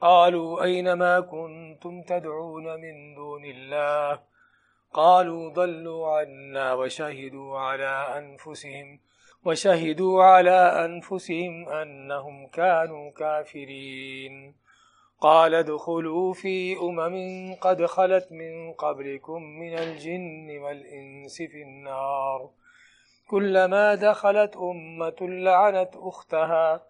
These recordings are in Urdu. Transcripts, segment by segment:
قالوا أين ما كنتم تدعون من دون الله؟ قالوا ضلوا عنا وشهدوا على أنفسهم، وشهدوا على أنفسهم أنهم كانوا كافرين. قال ادخلوا في أمم قد خلت من قبلكم من الجن والإنس في النار. كلما دخلت أمة لعنت أختها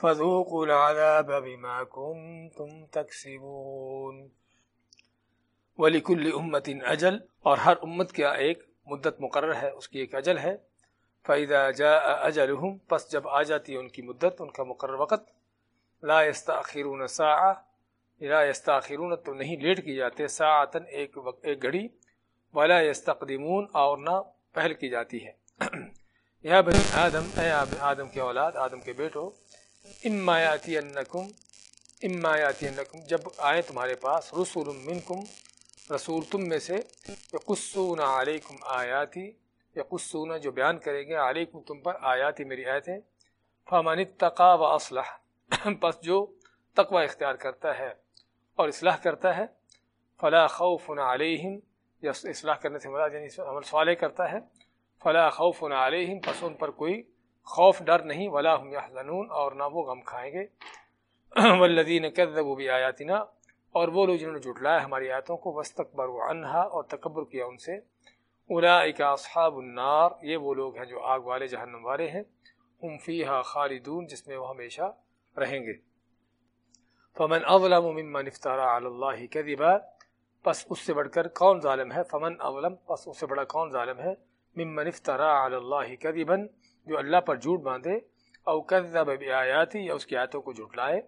فذوقوا العذاب بما كنتم تكسبون. ولكل أمة أجل، اور ہر امت کا ایک مدت مقرر ہے، اس کی ایک اجل ہے. فَإِذَا جَاءَ أَجَلُهُمْ، پس جب آ جاتی ہے ان کی مدت، ان کا مقرر وقت، لا يستاخرون ساعة، لا يستاخرون تو نہیں لیٹ کی جاتے ساعتن ایک وقت، ایک گھڑی، ولا يستقدمون، اور نہ پہل کی جاتی ہے. یا بنی آدم، اے آدم کے اولاد، آدم کے بیٹو اما یاتی انکم اما یاتی انکم جب آئے تمہارے پاس، رسول منکم، رسول تم میں سے، یقصون علیکم آیاتی، یقصون جو بیان کریں گے، علیکم تم پر آیاتی میری آیتیں، فمن اتقا و اصلح پس جو تقوی اختیار کرتا ہے اور اصلاح کرتا ہے، فلا خوف علیہم یا اصلاح کرنے سے مراد یعنی عمل صالح کرتا ہے، فلا خوف علیہم پس ان پر کوئی خوف، ڈر نہیں، ولا هم يحزنون اور نہ وہ غم کھائیں گے۔ والذین کذبوا بآیاتنا، اور وہ لوگ جنہوں نے جھٹلایا ہماری آیتوں کو وسطبر عنہا، اور تکبر کیا ان سے۔ اولئک اصحاب النار، یہ وہ لوگ ہیں جو آگ والے جہنم والے ہیں۔ ہم فیہا خالدون، جس میں وہ ہمیشہ رہیں گے۔ فمن اظلم ممن افترى على الله كذبا پس اس سے بڑھ کر کون ظالم ہے؟ فمن اظلم، پس اس سے بڑا کون ظالم ہے؟ ممن افترى على الله كذبا جو اللہ پر جھوٹ باندھے، او کذب بآیاتی، یا اس کی آیتوں کو جھٹلائے۔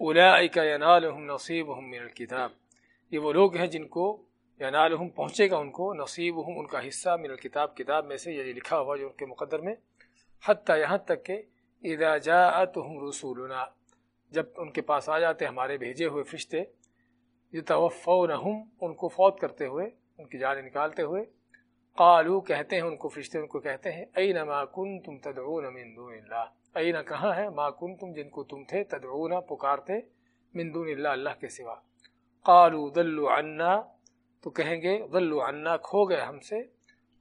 اولئک ینالہم نصیبہم من الکتاب۔ یہ وہ لوگ ہیں جن کو ینالہم پہنچے گا ان کو، نصیبہم ان کا حصہ من الکتاب، کتاب میں سے یہ لکھا ہوا جو ان کے مقدر میں۔ حتی یہاں تک کہ اذا جاءتہم رسولنا، جب ان کے پاس آ جاتے، ہمارے بھیجے ہوئے فرشتے، یتوفونہم، ان کو فوت کرتے ہوئے، ان کی جانیں نکالتے ہوئے قالو کہتے ہیں، ان کو فرشتے ان کو کہتے ہیں اے اینما کنتم تدعون من دون اللہ؟ اینا کہاں ہے؟ ما کنتم جن کو تم تھے، تدعونا، پکارتے من دون اللہ اللہ کے سوا. قالو ضلو عنا. تو کہیں گے ضلو عنا، کھو گئے ہم سے۔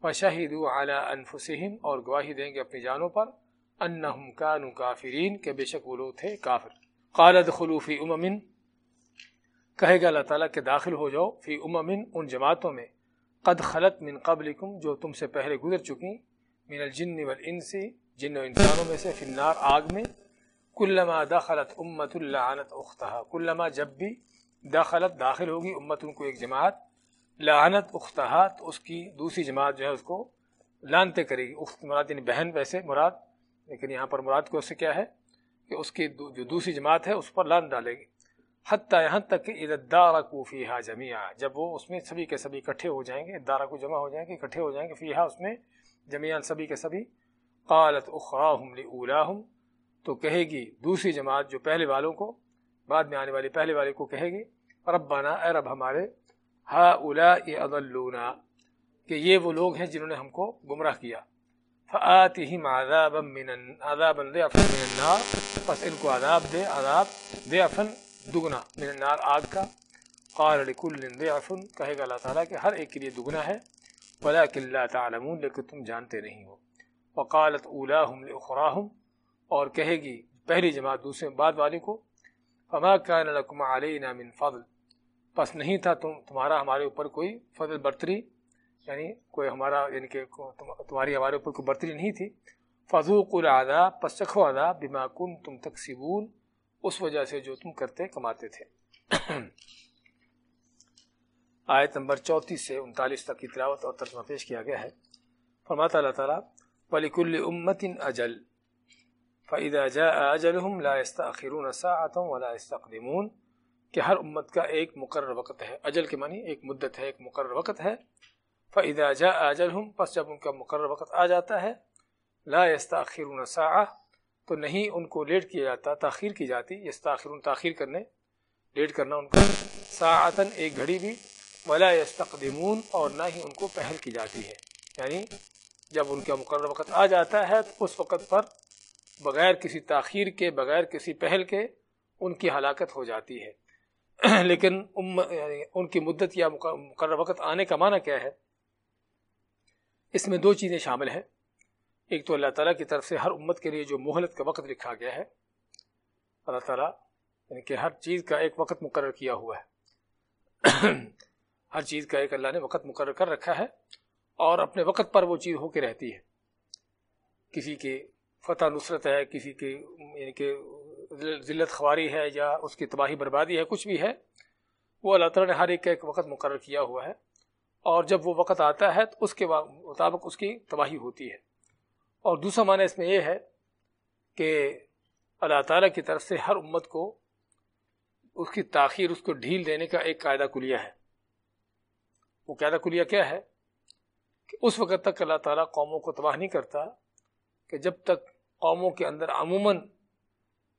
وشہدو علی انفسہم، اور گواہی دیں گے اپنی جانوں پر۔ انہم کانو کافرین، کہ بے شک وہ لوگ تھے کافر۔ قال، ادخلوا فی امم. کہے گا اللہ تعالیٰ کہ داخل ہو جاؤ فی امم ان جماعتوں میں۔ قد خلط من قبلکم، جو تم سے پہلے گزر چکی، من الجن والانس، جن و انسانوں میں سے فنار آگ میں۔ کلما دخلت امت اللعنت اختہا۔ کلما جب بھی دخلت، داخل ہوگی امت ان کو ایک جماعت۔ لعنت اختہا، تو اس کی دوسری جماعت جو ہے، اس کو لانتے کرے گی۔ اخت مراد یعنی بہن، ویسے مراد۔ لیکن یہاں پر مراد کو اس سے کیا ہے؟ کہ اس کی جو دوسری جماعت ہے، اس پر لان ڈالے گی۔ حتیٰ یہاں تک کہ ادارہ کو فیحا جمیا جب وہ اس میں سبھی کے سبھی اکٹھے ہو جائیں گے ادارہ کو جمع ہو جائیں گے، اکٹھے ہو جائیں گے فیحا اس میں جمیان سبھی کے سبھی۔ قالت اخراہم لاولاہم تو کہے گی دوسری جماعت جو پہلے والوں کو، بعد میں آنے والی پہلے والے کو کہے گی، ربنا، اے رب ہمارے ہا اولا اضلونا، کہ یہ وہ لوگ ہیں جنہوں نے ہم کو گمراہ کیا۔ فآتہم عذابا من عذابا ضعفا من النار، پس ان کو عذاب دے، عذاب ضعفا دگنا من النار آگ کا۔ قال لکل ضعف، کہے گا اللہ تعالیٰ کہ ہر ایک کے لیے دگنا ہے، ولیکن لا تعلمون، لیکن تم جانتے نہیں ہو۔ وقالت اولاہم لاخراہم اور کہے گی پہلی جماعت دوسرے بعد والے کو، فما كان لكم علينا من فضل۔ بس نہیں تھا تم، تمہارا ہمارے اوپر کوئی فضل برتری یعنی کوئی ہمارا یعنی کہ تمہاری ہمارے اوپر کوئی برتری نہیں تھی۔ فضوق العدا پسخو ادا بما کن تم تقسیبون اس وجہ سے جو تم کرتے کماتے تھے۔ آیت نمبر چوتیس سے انتالیس تک کی تلاوت اور ترجمہ پیش کیا گیا ہے۔ فرماتا اللہ تعالیٰ، وَلِكُلِّ أُمَّةٍ أَجَلٍ۔ فَإِذَا جَاءَ أَجَلُهُمْ لَا يَسْتَأْخِرُونَ سَاعَةً وَلَا يَسْتَقْدِمُونَ۔ کہ ہر امت کا ایک مقرر وقت ہے۔ اجل کے معنی ایک مدت ہے، ایک مقرر وقت ہے۔ فَإِذَا جَاءَ أَجَلُهُمْ، پس جب ان کا مقرر وقت آ جاتا ہے، لا يَسْتَأْخِرُونَ سَاعَةً تو نہیں ان کو لیٹ کیا جاتا، تاخیر کی جاتی، یستاخرون تاخیر تاخیر کرنے، لیٹ کرنا ان کا ساعتاً ایک گھڑی بھی ولا یستقدمون اور نہ ہی ان کو پہل کی جاتی ہے۔ یعنی جب ان کا مقرر وقت آ جاتا ہے، تو اس وقت پر بغیر کسی تاخیر کے، بغیر کسی پہل کے ان کی ہلاکت ہو جاتی ہے۔ لیکن یعنی ان کی مدت یا مقرر وقت آنے کا معنی کیا ہے؟ اس میں دو چیزیں شامل ہیں۔ ایک تو اللہ تعالیٰ کی طرف سے ہر امت کے لیے جو مہلت کا وقت لکھا گیا ہے، اللہ تعالیٰ یعنی کہ ہر چیز کا ایک وقت مقرر کیا ہوا ہے۔ ہر چیز کا ایک اللہ نے وقت مقرر کر رکھا ہے اور اپنے وقت پر وہ چیز ہو کے رہتی ہے۔ کسی کی فتح نصرت ہے، کسی کی یعنی کہ ذلت خواری ہے یا اس کی تباہی بربادی ہے، کچھ بھی ہے، وہ اللہ تعالیٰ نے ہر ایک کا ایک وقت مقرر کیا ہوا ہے۔ اور جب وہ وقت آتا ہے تو اس کے مطابق اس کی تباہی ہوتی ہے۔ اور دوسرا معنی اس میں یہ ہے کہ اللہ تعالیٰ کی طرف سے ہر امت کو اس کی تاخیر، اس کو ڈھیل دینے کا ایک قاعدہ کلیہ ہے۔ وہ قاعدہ کلیہ کیا ہے؟ کہ اس وقت تک اللہ تعالیٰ قوموں کو تباہ نہیں کرتا کہ جب تک قوموں کے اندر عموماً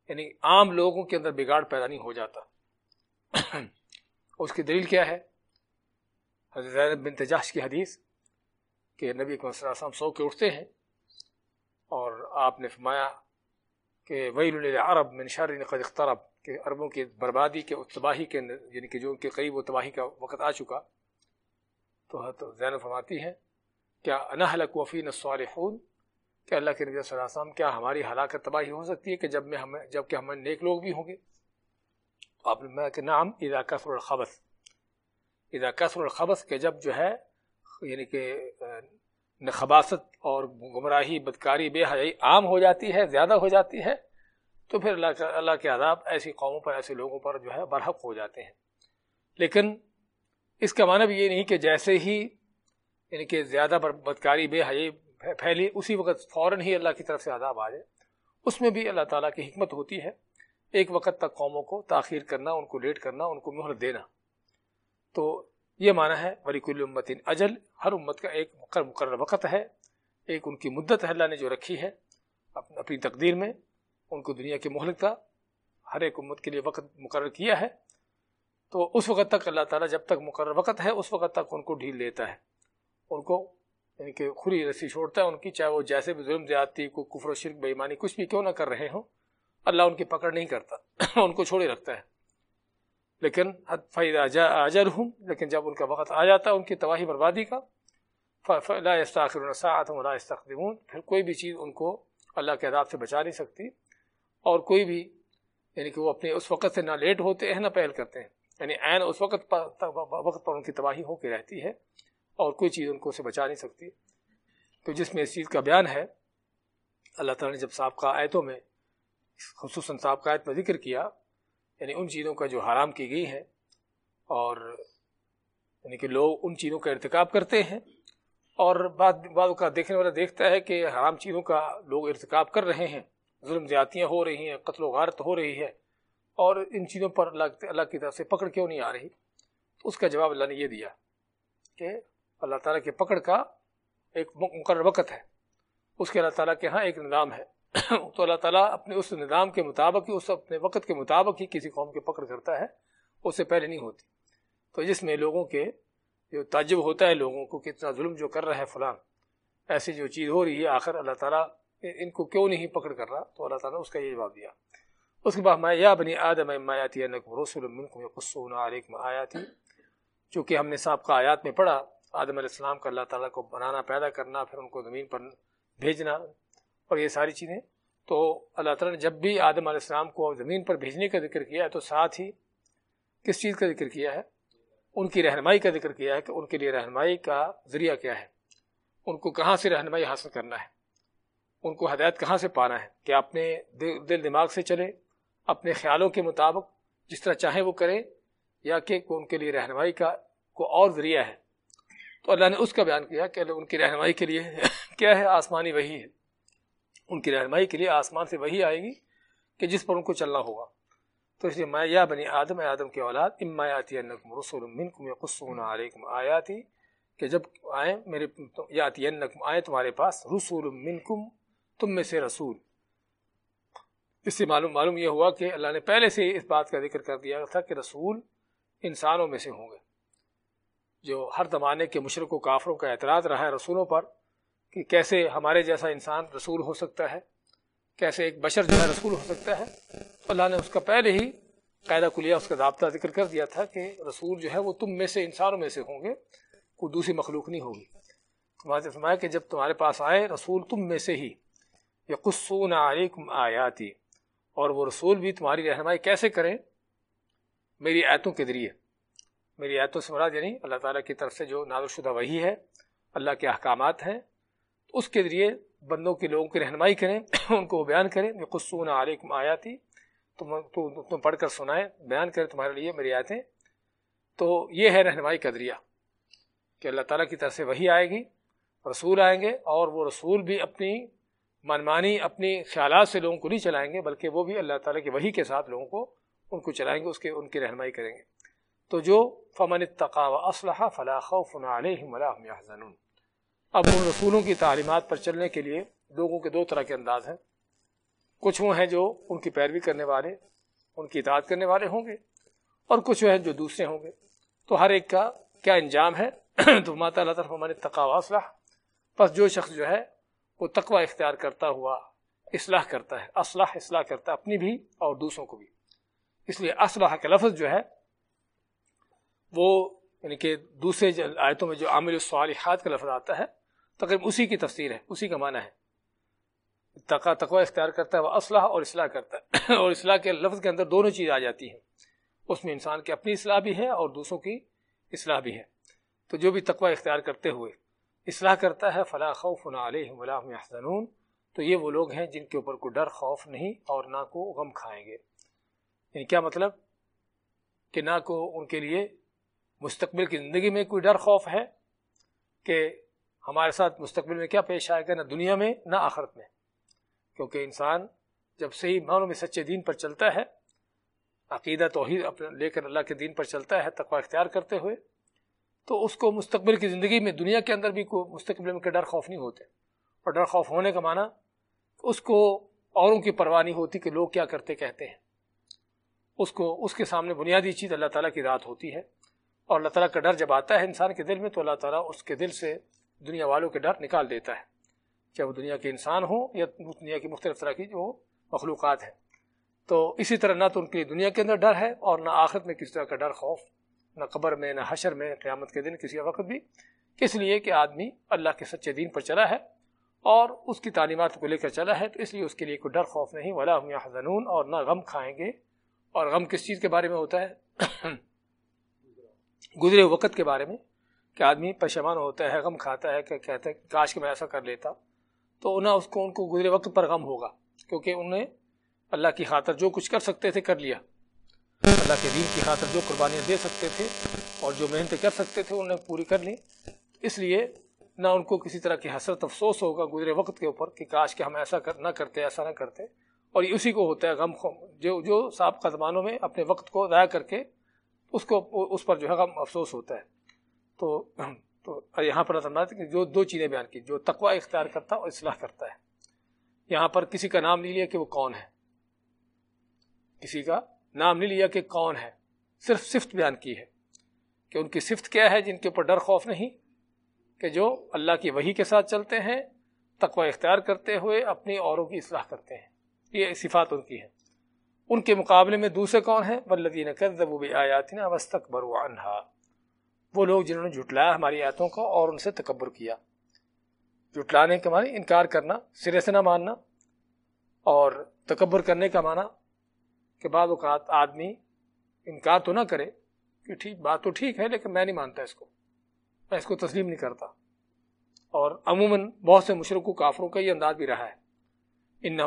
یعنی عام لوگوں کے اندر بگاڑ پیدا نہیں ہو جاتا۔ اس کی دلیل کیا ہے؟ حضرت بن تجاش کی حدیث کہ نبی کو سو کے اٹھتے ہیں۔ آپ نے فرمایا کہ ویل العرب من شر قد اخترب کہ عربوں کی بربادی کے تباہی کے یعنی کہ جو ان کے قریب وہ تباہی کا وقت آ چکا، تو زین فرماتی ہیں، کیا انحلق وفین الصالحون؟ کہ اللہ کے نبی صلی اللہ علیہ وسلم، کیا ہماری ہلاکت تباہی ہو سکتی ہے کہ جب میں ہمیں جبکہ ہمیں نیک لوگ بھی ہوں گے؟ آپ نے کہ نام اذا کثر الخبث۔ اذا کثر الخبث، کہ جب جو ہے یعنی کہ خباست اور گمراہی، بدکاری بے حیائی عام ہو جاتی ہے، زیادہ ہو جاتی ہے، تو پھر اللہ اللہ کے عذاب ایسی قوموں پر، ایسے لوگوں پر جو ہے برحق ہو جاتے ہیں۔ لیکن اس کا معنی بھی یہ نہیں کہ جیسے ہی یعنی کہ زیادہ بدکاری، بے حیائی پھیلی، اسی وقت فوراً ہی اللہ کی طرف سے عذاب آ جائے۔ اس میں بھی اللہ تعالیٰ کی حکمت ہوتی ہے، ایک وقت تک قوموں کو تاخیر کرنا، ان کو لیٹ کرنا، ان کو مہر دینا۔ تو یہ معنی ہے کل امتن اجل ہر امت کا ایک مقرر مقرر وقت ہے۔ ایک ان کی مدت ہے اللہ نے جو رکھی ہے اپنی تقدیر میں، ان کو دنیا کی مہلک کا ہر ایک امت کے لیے وقت مقرر کیا ہے۔ تو اس وقت تک اللہ تعالیٰ جب تک مقرر وقت ہے، اس وقت تک ان کو ڈھیل دیتا ہے۔ ان کو یعنی کہ کھلی رسی چھوڑتا ہے ان کی، چاہے وہ جیسے بھی ظلم، زیادتی، کو کفر و شرک بےمانی کچھ بھی کیوں نہ کر رہے ہوں، اللہ ان کی پکڑ نہیں کرتا، ان کو چھوڑے رکھتا ہے۔ لیکن فائدہ اجر ہوں لیکن جب ان کا وقت آ جاتا ہے، ان کی تباہی بربادی کا لا استاخر لا استخدمون پھر کوئی بھی چیز ان کو اللہ کے عذاب سے بچا نہیں سکتی۔ اور کوئی بھی یعنی کہ وہ اپنے اس وقت سے نہ لیٹ ہوتے ہیں، نہ پہل کرتے ہیں۔ یعنی عین اس وقت پر وقت پر ان کی تباہی ہو کے رہتی ہے اور کوئی چیز ان کو اسے بچا نہیں سکتی۔ تو جس میں اس چیز کا بیان ہے، اللہ تعالیٰ نے جب سابقہ آیتوں میں، خصوصاً سابقہ آیت میں ذکر کیا یعنی ان چیزوں کا جو حرام کی گئی ہے اور یعنی کہ لوگ ان چیزوں کا ارتکاب کرتے ہیں اور بعد بعد کا دیکھنے والا دیکھتا ہے کہ حرام چیزوں کا لوگ ارتکاب کر رہے ہیں، ظلم زیادتیاں ہو رہی ہیں، قتل و غارت ہو رہی ہے اور ان چیزوں پر اللہ اللہ کی طرف سے پکڑ کیوں نہیں آ رہی؟ تو اس کا جواب اللہ نے یہ دیا کہ اللہ تعالیٰ کے پکڑ کا ایک مقرر وقت ہے۔ اس کے اللہ تعالیٰ کے ہاں ایک نظام ہے۔ تو اللہ تعالیٰ اپنے اس نظام کے مطابق ہی، اس اپنے وقت کے مطابق ہی کسی قوم کی پکڑ کرتا ہے، اس سے پہلے نہیں ہوتی۔ تو جس میں لوگوں کے جو تعجب ہوتا ہے، لوگوں کو کتنا ظلم جو کر رہا ہے فلاں، ایسی جو چیز ہو رہی ہے، آخر اللہ تعالیٰ ان کو کیوں نہیں پکڑ کر رہا؟ تو اللہ تعالیٰ نے اس کا یہ جواب دیا۔ اس کے بعد میں یا بنی آدم آیاتی رسول قصون علیکم آیاتی۔ چونکہ ہم نے صاحب کا آیات میں پڑھا، آدم علیہ السلام کا اللہ تعالیٰ کو بنانا، پیدا کرنا، پھر ان کو زمین پر بھیجنا اور یہ ساری چیزیں۔ تو اللہ تعالیٰ نے جب بھی آدم علیہ السلام کو زمین پر بھیجنے کا ذکر کیا ہے تو ساتھ ہی کس چیز کا ذکر کیا ہے؟ ان کی رہنمائی کا ذکر کیا ہے کہ ان کے لیے رہنمائی کا ذریعہ کیا ہے۔ ان کو کہاں سے رہنمائی حاصل کرنا ہے؟ ان کو ہدایت کہاں سے پانا ہے؟ کہ اپنے دل دماغ سے چلے، اپنے خیالوں کے مطابق جس طرح چاہیں وہ کریں یا کہ ان کے لیے رہنمائی کا کو اور ذریعہ ہے۔ تو اللہ نے اس کا بیان کیا کہ ان کی رہنمائی کے لیے کیا ہے؟ آسمانی وہی ہے۔ ان کی رہنمائی کے لیے آسمان سے وہی آئے گی کہ جس پر ان کو چلنا ہوگا۔ تو اس لیے میں یا بنی آدم، اے آدم کے اولاد امایاتی رسول منکم یقصون علیکم آیاتی کہ جب آئیں میرے یاتی انکم آئے تمہارے پاس رسول منکم تم میں سے رسول۔ اس سے معلوم معلوم یہ ہوا کہ اللہ نے پہلے سے اس بات کا ذکر کر دیا تھا کہ رسول انسانوں میں سے ہوں گے۔ جو ہر زمانے کے مشرق و کافروں کا اعتراض رہا ہے رسولوں پر کہ کیسے ہمارے جیسا انسان رسول ہو سکتا ہے، کیسے ایک بشر جو ہے رسول ہو سکتا ہے۔ اللہ نے اس کا پہلے ہی قاعدہ کلیہ اس کا ضابطہ ذکر کر دیا تھا کہ رسول جو ہے وہ تم میں سے، انسانوں میں سے ہوں گے، کوئی دوسری مخلوق نہیں ہوگی۔ تمہارے فرمایا کہ جب تمہارے پاس آئے رسول تم میں سے ہی یا قصون علیکم آیاتی، اور وہ رسول بھی تمہاری رہنمائی کیسے کریں؟ میری آیتوں کے ذریعے۔ میری آیتوں سے مراد یعنی اللہ تعالیٰ کی طرف سے جو نازل شدہ وہی ہے، اللہ کے احکامات ہیں اس کے ذریعے بندوں کے لوگوں کی رہنمائی کریں، ان کو بیان کریں قصون علیکم آیاتی، تم تم پڑھ کر سنائیں، بیان کریں تمہارے لیے میری آیتیں۔ تو یہ ہے رہنمائی کا ذریعہ کہ اللہ تعالیٰ کی طرف سے وہی آئے گی، رسول آئیں گے اور وہ رسول بھی اپنی منمانی، اپنی خیالات سے لوگوں کو نہیں چلائیں گے، بلکہ وہ بھی اللہ تعالیٰ کی وہی کے ساتھ لوگوں کو ان کو چلائیں گے، اس کے، ان کی رہنمائی کریں گے۔ تو جو فمن اتقا و اسلحہ فلاح خوف علیہم ولا هم اب ان رسولوں کی تعلیمات پر چلنے کے لیے لوگوں کے دو طرح کے انداز ہیں۔ کچھ وہ ہیں جو ان کی پیروی کرنے والے، ان کی اطاعت کرنے والے ہوں گے، اور کچھ وہ ہیں جو دوسرے ہوں گے۔ تو ہر ایک کا کیا انجام ہے؟ تو ماتا اللہ تعالیٰ فمن اتقا و اسلح بس جو شخص جو ہے، وہ تقوی اختیار کرتا ہوا، اصلاح کرتا ہے۔ اصلاح اصلاح کرتا ہے اپنی بھی اور دوسروں کو بھی۔ اس لیے اسلحہ کا لفظ جو ہے، وہ یعنی کہ دوسرے آیتوں میں جو عامل الصالحات کا لفظ آتا ہے تقریباً اسی کی تفسیر ہے، اسی کا معنی ہے۔ تقا، تقوی اختیار کرتا ہے، وہ اسلحہ اور اصلاح کرتا ہے۔ اور اصلاح کے لفظ کے اندر دونوں چیز آ جاتی ہیں۔ اس میں انسان کی اپنی اصلاح بھی ہے اور دوسروں کی اصلاح بھی ہے۔ تو جو بھی تقوی اختیار کرتے ہوئے اصلاح کرتا ہے فلاں خوف نہ علیہ ولاحم احسنون تو یہ وہ لوگ ہیں جن کے اوپر کوئی ڈر، خوف نہیں اور نہ کو غم کھائیں گے۔ یعنی کیا مطلب؟ کہ نہ کو ان کے لیے مستقبل کی زندگی میں کوئی ڈر، خوف ہے کہ ہمارے ساتھ مستقبل میں کیا پیش آئے گا نہ دنیا میں نہ آخرت میں؟ کیونکہ انسان جب صحیح معنوں میں سچے دین پر چلتا ہے، عقیدہ توحید اپنے لے کر اللہ کے دین پر چلتا ہے، تقوی اختیار کرتے ہوئے، تو اس کو مستقبل کی زندگی میں دنیا کے اندر بھی کوئی مستقبل میں ڈر خوف نہیں ہوتے۔ اور ڈر خوف ہونے کا معنی اس کو اوروں کی پرواہ نہیں ہوتی کہ لوگ کیا کرتے کہتے ہیں۔ اس کو، اس کے سامنے بنیادی چیز اللہ تعالیٰ کی رات ہوتی ہے۔ اور اللہ تعالیٰ کا ڈر جب آتا ہے انسان کے دل میں، تو اللہ تعالیٰ اس کے دل سے دنیا والوں کے ڈر نکال دیتا ہے۔ چاہے وہ دنیا کے انسان ہوں یا دنیا کی مختلف طرح کی جو مخلوقات ہیں۔ تو اسی طرح نہ تو ان کے لیے دنیا کے اندر ڈر ہے اور نہ آخرت میں کسی طرح کا ڈر، خوف، نہ قبر میں، نہ حشر میں، قیامت کے دن کسی وقت بھی۔ اس لیے کہ آدمی اللہ کے سچے دین پر چلا ہے اور اس کی تعلیمات کو لے کر چلا ہے تو اس لیے اس کے لیے کوئی ڈر، خوف نہیں۔ ولا ہم حضنون اور نہ غم کھائیں گے۔ اور غم کس چیز کے بارے میں ہوتا ہے؟ گزرے وقت کے بارے میں۔ کہ آدمی پشمان ہوتا ہے، غم کھاتا ہے، کہ کہتا ہے کاش کہ میں ایسا کر لیتا۔ تو نہ اس کو، ان کو گزرے وقت پر غم ہوگا، کیونکہ انہیں اللہ کی خاطر جو کچھ کر سکتے تھے کر لیا۔ اللہ کے دین کی خاطر جو قربانیاں دے سکتے تھے اور جو محنتیں کر سکتے تھے انہیں پوری کر لی۔ اس لیے نہ ان کو کسی طرح کی حسرت افسوس ہوگا گزرے وقت کے اوپر کہ کاش کہ ہم ایسا کر، نہ کرتے، ایسا نہ کرتے۔ اور اسی کو ہوتا ہے غم جو جو سابقہ زمانوں میں اپنے وقت کو ضائع کر کے اس کو، اس پر جو ہے غم افسوس ہوتا ہے۔ تو تو یہاں پر نظر کہ جو دو چیزیں بیان کی، جو تقوی اختیار کرتا اور اصلاح کرتا ہے۔ یہاں پر کسی کا نام نہیں لیا کہ وہ کون ہے۔ کسی کا نام نہیں لیا کہ کون ہے۔ صرف صفت بیان کی ہے کہ ان کی صفت کیا ہے جن کے اوپر ڈر خوف نہیں، کہ جو اللہ کی وہی کے ساتھ چلتے ہیں، تقوی اختیار کرتے ہوئے اپنی اوروں کی اصلاح کرتے ہیں۔ یہ صفات ان کی ہیں۔ ان کے مقابلے میں دوسرے کون ہیں؟ ولدین کرب آیاتنا وسط برو وہ لوگ جنہوں نے جھٹلایا ہماری آیتوں کو اور ان سے تکبر کیا۔ جھٹلانے کے معنی انکار کرنا، سرے سے نہ ماننا اور تکبر کرنے کا معنی کہ بعض اوقات آدمی انکار تو نہ کرے، کہ ٹھیک، بات تو ٹھیک ہے، لیکن میں نہیں مانتا اس کو۔ میں اس کو تسلیم نہیں کرتا۔ اور عموماً بہت سے مشرق کافروں کا یہ انداز بھی رہا ہے۔ ان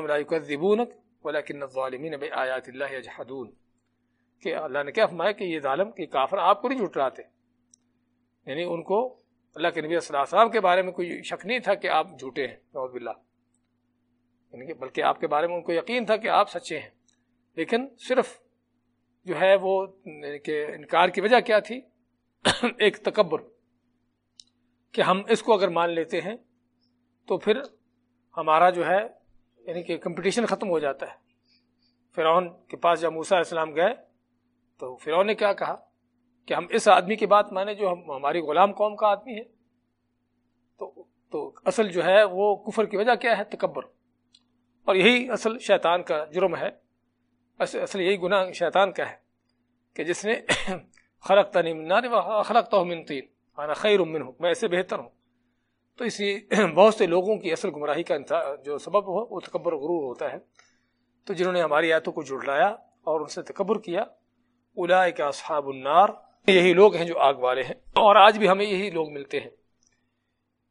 زبونک ولیکن الظالمین بے آیات اللہ جہدون کہ اللہ نے کیا فرمایا کہ یہ ظالم کہ کافر آپ کو نہیں جھٹلاتے۔ یعنی ان کو اللہ کے نبی صلی اللہ علیہ وسلم کے بارے میں کوئی شک نہیں تھا کہ آپ جھوٹے ہیں نوز باللہ۔ یعنی کہ بلکہ آپ کے بارے میں ان کو یقین تھا کہ آپ سچے ہیں۔ لیکن صرف جو ہے وہ یعنی کہ انکار کی وجہ کیا تھی؟ ایک تکبر کہ ہم اس کو اگر مان لیتے ہیں تو پھر ہمارا جو ہے یعنی کہ کمپٹیشن ختم ہو جاتا ہے۔ فرعون کے پاس جب موسیٰ علیہ السلام گئے تو فرعون نے کیا کہا؟ کہ ہم اس آدمی کی بات مانیں جو ہم ہماری غلام قوم کا آدمی ہے۔ تو تو اصل جو ہے وہ کفر کی وجہ کیا ہے؟ تکبر۔ اور یہی اصل شیطان کا جرم ہے۔ اصل یہی گناہ شیطان کا ہے کہ جس نے خلق تنیم خلق تو تین خیر امن ہوں میں ایسے بہتر ہوں۔ تو اسی بہت سے لوگوں کی اصل گمراہی کا جو سبب ہو وہ تکبر غرور ہوتا ہے۔ تو جنہوں نے ہماری آیتوں کو جڑلایا اور ان سے تکبر کیا الا اصحاب النار۔ یہی لوگ ہیں جو آگ والے ہیں اور آج بھی ہمیں یہی لوگ ملتے ہیں۔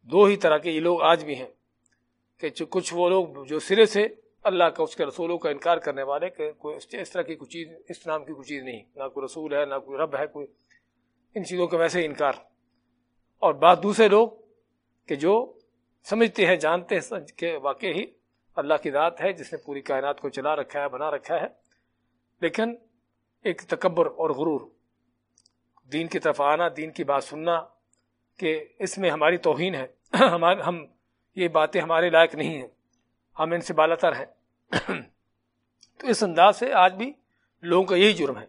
دو ہی طرح کے یہ لوگ آج بھی ہیں کہ کچھ وہ لوگ جو سرے سے اللہ کا اس کے رسولوں کا انکار کرنے والے کہ کوئی اس طرح کی کوئی چیز، اس نام کی کوئی چیز نہیں۔ نہ کوئی رسول ہے، نہ کوئی رب ہے، کوئی ان چیزوں کا ویسے ہی انکار۔ اور بات دوسرے لوگ کہ جو سمجھتے ہیں، جانتے ہیں کہ واقع ہی اللہ کی ذات ہے، جس نے پوری کائنات کو چلا رکھا ہے، بنا رکھا ہے۔ لیکن ایک تکبر اور غرور دین کی طرف آنا، دین کی بات سننا کہ اس میں ہماری توہین ہے۔ ہم یہ باتیں ہمارے لائق نہیں ہیں۔ ہم ان سے بالا تر ہیں۔ تو اس انداز سے آج بھی لوگوں کا یہی جرم ہے۔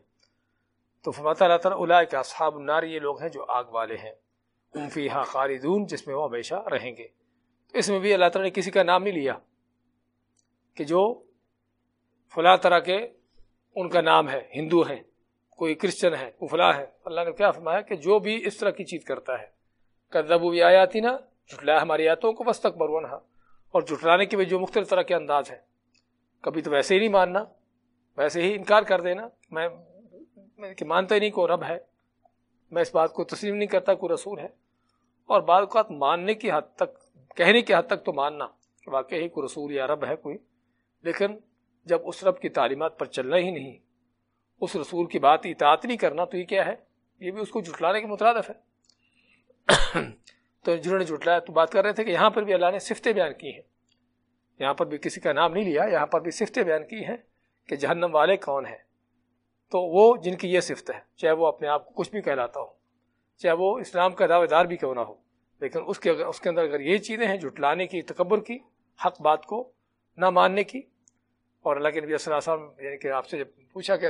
تو فرماتا اللہ تعالیٰ اللہ کے اصحاب النار، یہ لوگ ہیں جو آگ والے ہیں۔ امفی ہاں خالدون، جس میں وہ ہمیشہ رہیں گے۔ تو اس میں بھی اللہ تعالیٰ نے کسی کا نام نہیں لیا کہ جو فلاں طرح کے ان کا نام ہے، ہندو ہیں۔ کوئی کرسچن ہے کوئی فلاں ہے۔ اللہ نے کیا فرمایا کہ جو بھی اس طرح کی چیز کرتا ہے کدبو بھی آیاتی نا جھٹلایا ہماری آیاتوں کو بس تک برون اور جھٹلانے کی بھی جو مختلف طرح کے انداز ہیں۔ کبھی تو ویسے ہی نہیں ماننا، ویسے ہی انکار کر دینا۔ میں کہ مانتا ہی نہیں کوئی رب ہے۔ میں اس بات کو تسلیم نہیں کرتا کوئی رسول ہے۔ اور بعض اوقات ماننے کی حد تک، کہنے کی حد تک تو ماننا۔ کہ واقعی کوئی رسول یا رب ہے کوئی۔ لیکن جب اس رب کی تعلیمات پر چلنا ہی نہیں اس رسول کی بات اطاعت نہیں کرنا، تو یہ کیا ہے؟ یہ بھی اس کو جھٹلانے کے مترادف ہے۔ تو جنہوں نے جھٹلایا، تو بات کر رہے تھے کہ یہاں پر بھی اللہ نے صفتیں بیان کی ہیں۔ یہاں پر بھی کسی کا نام نہیں لیا، یہاں پر بھی صفتیں بیان کی ہیں کہ جہنم والے کون ہیں۔ تو وہ جن کی یہ صفت ہے، چاہے وہ اپنے آپ کو کچھ بھی کہلاتا ہو، چاہے وہ اسلام کا دعوے دار بھی کیوں نہ ہو۔ لیکن اس کے اس کے اندر اگر یہ چیزیں ہیں، جھٹلانے کی، تکبر کی، حق بات کو نہ ماننے کی اور اللہ کے نبی صلی اللہ علیہ وسلم یعنی کہ آپ سے جب پوچھا کہ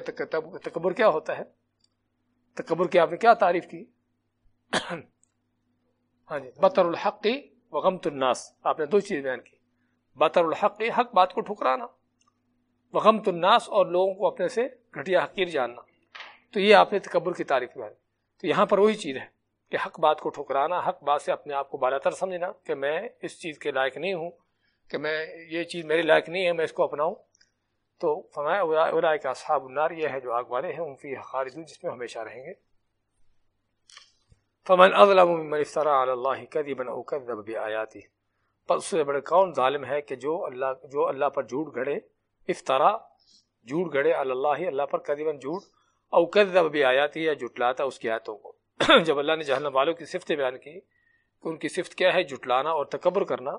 تکبر کیا ہوتا ہے؟ تکبر کی آپ نے کیا تعریف کی؟ ہاں جی بطر الحق وغمت الناس، آپ نے دو چیز بیان کی۔ بطر الحق، حق بات کو ٹھکرانا وغمت الناس اور لوگوں کو اپنے سے گھٹیا حقیر جاننا۔ تو یہ آپ نے تکبر کی تعریف بیان تو یہاں پر وہی چیز ہے کہ حق بات کو ٹھکرانا، حق بات سے اپنے آپ کو بالا تر سمجھنا کہ میں اس چیز کے لائق نہیں ہوں، کہ میں یہ چیز میرے لائق نہیں ہے، میں اس کو اپناؤں۔ تو فرمایا اولا کا اصحاب النار، یہ ہے جو آگ والے ہیں، ان کی خالدون، جس میں ہمیشہ رہیں گے۔ فمن اظلم ممن افترى على الله كذبا او كذب بآياته پس سے بڑے کون ظالم ہے کہ جو اللہ جو اللہ پر جھوٹ گھڑے افطرا جھوٹ گھڑے اللہ اللہ پر کذبا جھوٹ او کذب بآیاته یا جھٹلاتا اس کی آیتوں کو۔ جب اللہ نے جہنم والوں کی صفت بیان کی کہ ان کی صفت کیا ہے؟ جھٹلانا اور تکبر کرنا۔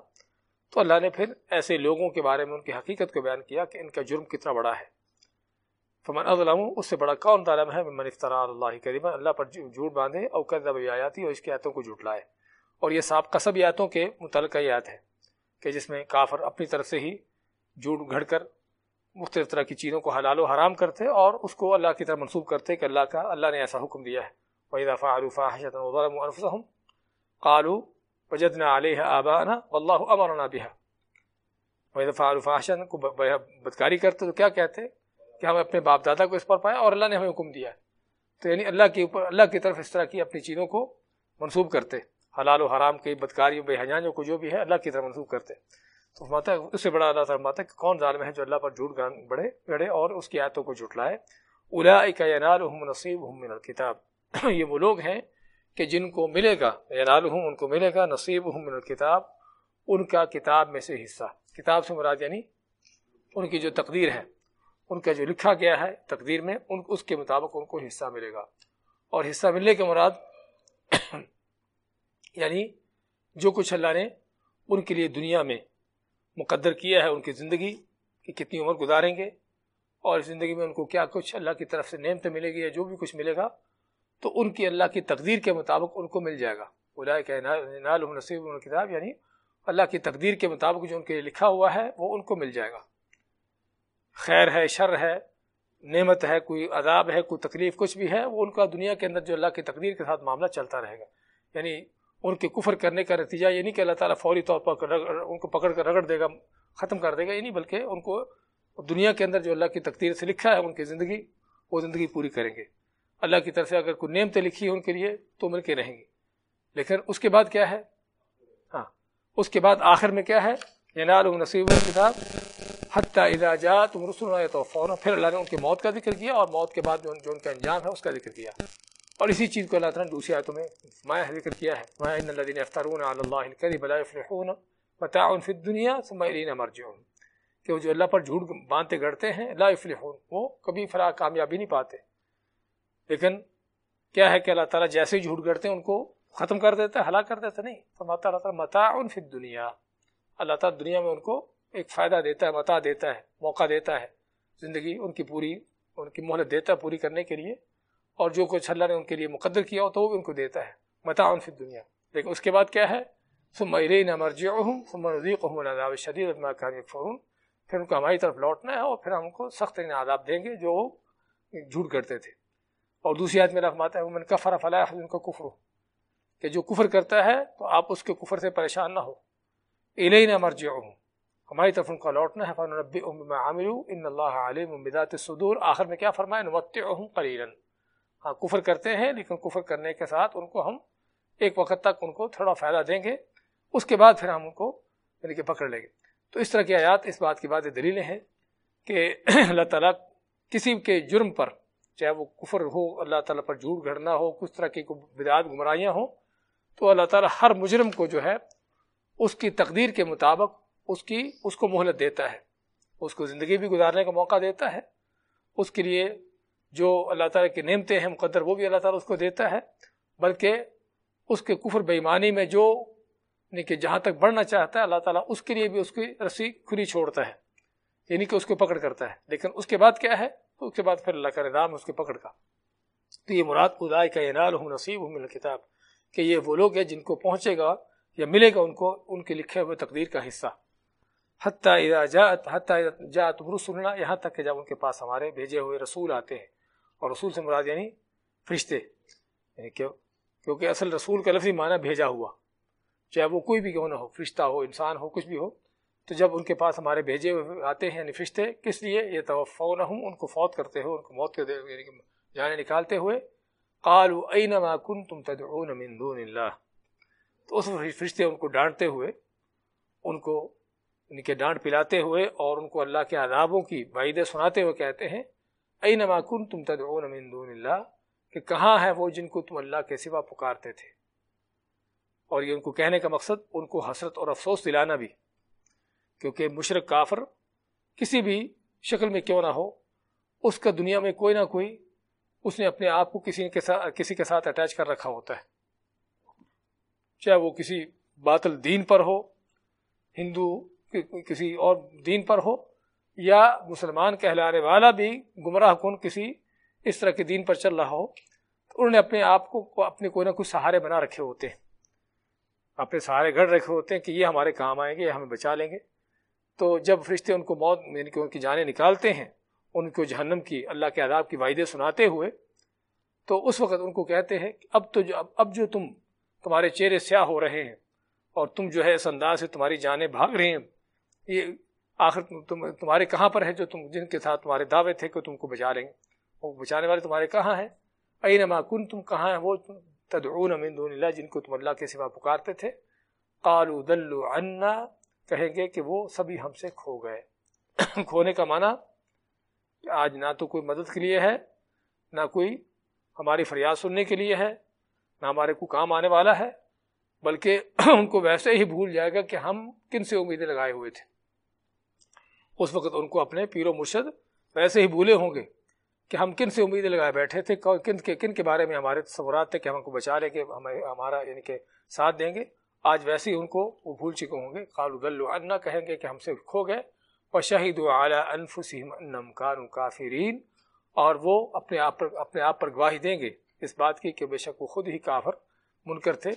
تو اللہ نے پھر ایسے لوگوں کے بارے میں ان کی حقیقت کو بیان کیا کہ ان کا جرم کتنا بڑا ہے۔ فمن اظلم اس سے بڑا کون ظالم ہے؟ من افترا اللہ کریما اللہ پر جھوٹ باندھے اور کذب آیاتی اور اس کی آیتوں کو جھوٹ لائے۔ اور یہ صاحب کسب آیتوں کے متعلقہ آیت ہے کہ جس میں کافر اپنی طرف سے ہی جھوٹ گھڑ کر مختلف طرح کی چیزوں کو حلال و حرام کرتے اور اس کو اللہ کی طرف منسوخ کرتے کہ اللہ کا اللہ نے ایسا حکم دیا ہے۔ وَإِذَا فَعَلُوا فَاحِشَةً وَظَلَمُوا أَنفُسَهُمْ قَالُوا وَجَدْنَا عَلَيْهَا آبَاءَنَا وَاللَّهُ أَمَرَنَا بِهَا. وَإِذَا فَعَلُوا فَاحِشَةً کو بدکاری کرتے تو کیا کہتے؟ کہ ہم اپنے باپ دادا کو اس پر پائے اور اللہ نے ہمیں حکم دیا تو یعنی اللہ کے اوپر اللہ کی طرف اس طرح کی اپنی چیزوں کو منسوب کرتے۔ حلال و حرام کی بدکاری بے حجانوں کو جو بھی ہے، اللہ کی طرف منسوب کرتے۔ تو ماتا ہے، اس سے بڑا اللہ تعالیٰ ماتا ہے کہ کون ظالم ہے جو اللہ پر جھوٹ بڑھے بڑھے اور اس کی آیتوں کو جھٹلائے۔ الا کا نصیب من الکتاب۔ یہ وہ لوگ ہیں کہ جن کو ملے گا ہوں ان کو ملے گا نصیب ہوں من الکتاب، ان کا کتاب میں سے حصہ۔ کتاب سے مراد یعنی ان کی جو تقدیر ہے، ان کا جو لکھا گیا ہے تقدیر میں، ان اس کے مطابق ان کو حصہ ملے گا۔ اور حصہ ملنے کے مراد یعنی جو کچھ اللہ نے ان کے لیے دنیا میں مقدر کیا ہے، ان کی زندگی کہ کتنی عمر گزاریں گے، اور زندگی میں ان کو کیا کچھ اللہ کی طرف سے نعمت ملے گی یا جو بھی کچھ ملے گا تو ان کی اللہ کی تقدیر کے مطابق ان کو مل جائے گا۔ بلا کہ نصیب کتاب یعنی اللہ کی تقدیر کے مطابق جو ان کے لکھا ہوا ہے، وہ ان کو مل جائے گا۔ خیر ہے، شر ہے، نعمت ہے، کوئی عذاب ہے، کوئی تکلیف، کچھ بھی ہے، وہ ان کا دنیا کے اندر جو اللہ کی تقدیر کے ساتھ معاملہ چلتا رہے گا۔ یعنی ان کے کفر کرنے کا نتیجہ یہ نہیں کہ اللہ تعالیٰ فوری طور پر ان کو پکڑ کر رگڑ دے گا، ختم کر دے گا، یہ نہیں، بلکہ ان کو دنیا کے اندر جو اللہ کی تقدیر سے لکھا ہے، ان کی زندگی، وہ زندگی پوری کریں گے۔ اللہ کی طرف سے اگر کوئی نعمتیں لکھی ہے ان کے لیے، تو مل کے رہیں گی۔ لیکن اس کے بعد کیا ہے؟ ہاں اس کے بعد آخر میں کیا ہے؟ ینال نصیب کتاب حتیٰ اذا رسول تو فوراً پھر اللہ نے ان کی موت کا ذکر کیا اور موت کے بعد جو ان کا انجام ہے، اس کا ذکر کیا۔ اور اسی چیز کو اللہ تعالیٰ نے دوسری آیتوں میں مایا ذکر کیا ہے۔ مایا ان الذين يفترون على الله الكذب لا يفلحون متاع في الدنيا ثم الينا مرجعون۔ کہ وہ جو اللہ پر جھوٹ باندھتے گڑتے ہیں، لا يفلحون۔ وہ کبھی فلاح کامیابی نہیں پاتے۔ لیکن کیا ہے کہ اللہ تعالیٰ جیسے ہی جھوٹ گڑتے ہیں، ان کو ختم کر دیتا ہے، ہلاک کر دیتا نہیں۔ فرماتا اللہ تعالیٰ متاع فی الدنیا۔ اللہ تعالیٰ دنیا میں ان کو ایک فائدہ دیتا ہے متا دیتا ہے، موقع دیتا ہے۔ زندگی ان کی پوری، ان کی مہلت دیتا ہے پوری کرنے کے لیے۔ اور جو کچھ اللہ نے ان کے لیے مقدر کیا ہو تو وہ بھی ان کو دیتا ہے۔ متا ان فی دنیا لیکن اس کے بعد کیا ہے؟ سم نہ مرجی ہوں سم نزیق ہوں شدید فرون پھر ان کو ہماری طرف لوٹنا ہے اور پھر ہم کو سخت عذاب دیں گے جو جھوٹ کرتے تھے۔ اور دوسری آدمی رحماتا ہے وہ من کفر فلاح ان کا کفر کہ جو کفر کرتا ہے تو آپ اس کے کفر سے پریشان نہ ہو۔ الہی نہ مرجی ہوں ہماری طرف ان کا لوٹنا ہے۔ فن ربی عامر ان اللہ علیم بدات صدور آخر میں کیا فرمائے؟ نمت قلیلاً ہاں کفر کرتے ہیں، لیکن کفر کرنے کے ساتھ ان کو ہم ایک وقت تک ان کو تھوڑا فائدہ دیں گے۔ اس کے بعد پھر ہم ان کو یعنی کہ پکڑ لیں گے۔ تو اس طرح کی آیات اس بات کی بات دلیلیں ہیں کہ اللہ تعالیٰ کسی کے جرم پر چاہے وہ کفر ہو، اللہ تعالیٰ پر جھوٹ گھڑنا ہو، کس طرح کی بدعات گمراہیاں ہوں، تو اللہ تعالیٰ ہر مجرم کو جو ہے اس کی تقدیر کے مطابق اس کی، اس کو مہلت دیتا ہے۔ اس کو زندگی بھی گزارنے کا موقع دیتا ہے۔ اس کے لیے جو اللہ تعالیٰ کی نعمتیں ہیں، مقدر، وہ بھی اللہ تعالیٰ اس کو دیتا ہے۔ بلکہ اس کے کفر بےمانی میں جو یعنی کہ جہاں تک بڑھنا چاہتا ہے، اللہ تعالیٰ اس کے لیے بھی اس کی رسی کھلی چھوڑتا ہے۔ یعنی کہ اس کو پکڑ کرتا ہے۔ لیکن اس کے بعد کیا ہے؟ تو اس کے بعد پھر اللہ کا نظام اس کے پکڑ کا۔ تو یہ مراد خدائے کا انال ہوں نصیب ہوں کتاب کہ یہ وہ لوگ ہیں جن کو پہنچے گا یا ملے گا ان کو، ان کے لکھے ہوئے تقدیر کا حصہ۔ حتیٰ حتیٰ جات رسولنا یہاں تک کہ جب ان کے پاس ہمارے بھیجے ہوئے رسول آتے ہیں، اور رسول سے مراد یعنی فرشتے یعنی کیونکہ اصل رسول کا لفظی معنی بھیجا ہوا، چاہے وہ کوئی بھی کیوں نہ ہو، فرشتہ ہو، انسان ہو، کچھ بھی ہو تو جب ان کے پاس ہمارے بھیجے ہوئے آتے ہیں یعنی فرشتے، کس لیے؟ یہ توفع نہ ہوں ان کو فوت کرتے ہوئے، ان کو موت کے یعنی جانے نکالتے ہوئے۔ قالوا اینما کنتم تدعون من دون اللہ. تو اس فرشتے ان کو ڈانٹتے ہوئے، ان کو، ان کے ڈانٹ پلاتے ہوئے اور ان کو اللہ کے عذابوں کی وعیدیں سناتے ہوئے کہتے ہیں اینما کنتم تدعون من دون اللہ. کہ کہاں ہے وہ جن کو تم اللہ کے سوا پکارتے تھے؟ اور یہ ان کو کہنے کا مقصد، ان کو حسرت اور افسوس دلانا بھی۔ کیونکہ مشرق کافر کسی بھی شکل میں کیوں نہ ہو، اس کا دنیا میں کوئی نہ کوئی اس نے اپنے آپ کو کسی کے ساتھ، کسی کے ساتھ اٹیچ کر رکھا ہوتا ہے۔ چاہے وہ کسی باطل دین پر ہو، ہندو کسی اور دین پر ہو، یا مسلمان کہلانے والا بھی گمراہ کن کسی اس طرح کے دین پر چل رہا ہو، تو انہوں نے اپنے آپ کو، اپنے کوئی نہ کچھ سہارے بنا رکھے ہوتے ہیں۔ اپنے سہارے گڑھ رکھے ہوتے ہیں کہ یہ ہمارے کام آئیں گے، یہ ہمیں بچا لیں گے۔ تو جب فرشتے ان کو موت یعنی کہ ان کی جانیں نکالتے ہیں، ان کو جہنم کی، اللہ کے عذاب کی وعدے سناتے ہوئے، تو اس وقت ان کو کہتے ہیں کہ اب تو جو، اب جو تم تمہارے چہرے سیاہ ہو رہے ہیں اور تم جو ہے اس انداز سے تمہاری جانیں بھاگ رہی ہیں، یہ آخر تم، تمہارے کہاں پر ہے جو تم، جن کے ساتھ تمہارے دعوے تھے کہ تم کو بچا لیں گے؟ وہ بچانے والے تمہارے کہاں ہیں؟ اینما کن تم کہاں ہیں وہ؟ تدعون من دون اللہ، جن کو تم اللہ کے سوا پکارتے تھے۔ قالوا دلوا عنا کہیں گے کہ وہ سبھی ہم سے کھو گئے۔ کھونے کا معنی آج نہ تو کوئی مدد کے لیے ہے، نہ کوئی ہماری فریاد سننے کے لیے ہے، نہ ہمارے کو کام آنے والا ہے، بلکہ ان کو ویسے ہی بھول جائے گا کہ ہم کن سے امیدیں لگائے ہوئے تھے۔ اس وقت ان کو اپنے پیر و مرشد ویسے ہی بھولے ہوں گے کہ ہم کن سے امیدیں لگائے بیٹھے تھے، کن کے کن کے بارے میں ہمارے تصورات تھے کہ ہم کو بچا لیں گے ہمیں، ہمارا یعنی کہ ساتھ دیں گے۔ آج ویسے ہی ان کو وہ بھول چکے ہوں گے۔ قالو گلو انا کہیں گے کہ ہم سے کھو گئے اور شہید اعلیٰ انفسم کان کافرین۔ اور وہ اپنے آپ پر اپنے آپ پر گواہی دیں گے اس بات کی کہ بے شک وہ خود ہی کافر منکر تھے۔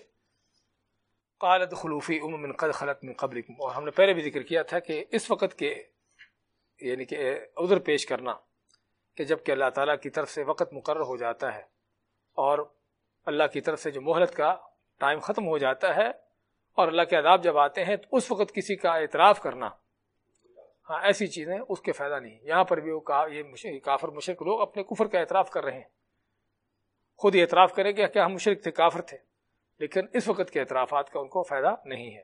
قالد خلوفی ام من قد خلط من قبل اور ہم نے پہلے بھی ذکر کیا تھا کہ اس وقت کے یعنی کہ عذر پیش کرنا کہ جبکہ اللہ تعالیٰ کی طرف سے وقت مقرر ہو جاتا ہے اور اللہ کی طرف سے جو مہلت کا ٹائم ختم ہو جاتا ہے اور اللہ کے عذاب جب آتے ہیں تو اس وقت کسی کا اعتراف کرنا ہاں ایسی چیزیں اس کے فائدہ نہیں۔ یہاں پر بھی وہ یہ کافر مشرق لوگ اپنے کفر کا اعتراف کر رہے ہیں۔ خود ہی اعتراف کریں کہ کیا ہم مشرق تھے، کافر تھے، لیکن اس وقت کے اعترافات کا ان کو فائدہ نہیں ہے۔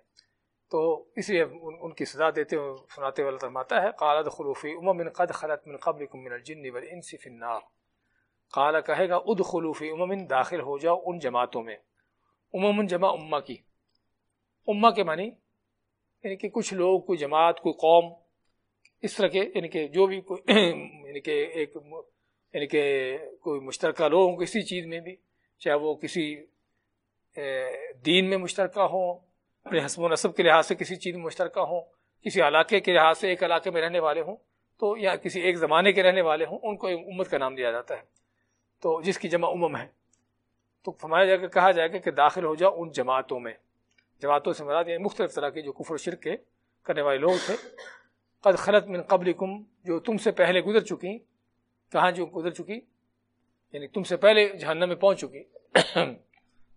تو اس لیے ان کی سزا دیتے ہوئے سناتے والا فرماتا ہے قالد خلوفی امم من قد خلط من قبل من الجن والانس فی النار۔ قال کہے گا اد خلوفی امم داخل ہو جاؤ ان جماعتوں میں۔ امم جمع امہ کی۔ امہ کے معنی یعنی کہ کچھ لوگ، کوئی جماعت، کوئی قوم، اس طرح کے یعنی کہ جو بھی کوئی یعنی کہ ایک یعنی کہ کوئی مشترکہ لوگ ہوں، کسی چیز میں بھی، چاہے وہ کسی دین میں مشترکہ ہوں، اپنے حسب و نصب کے لحاظ سے کسی چیز میں مشترکہ ہوں، کسی علاقے کے لحاظ سے ایک علاقے میں رہنے والے ہوں، تو یا کسی ایک زمانے کے رہنے والے ہوں، ان کو امت کا نام دیا جاتا ہے۔ تو جس کی جمع امم ہے۔ تو فرمایا جائے گا کہا جائے گا کہ داخل ہو جاؤ ان جماعتوں میں۔ جماعتوں سے مراد یہ مختلف طرح کے جو کفر شرک کے کرنے والے لوگ تھے، قد خلط من قبل جو تم سے پہلے گزر چکی، کہاں جو گزر چکی؟ یعنی تم سے پہلے جہنم میں پہنچ چکی۔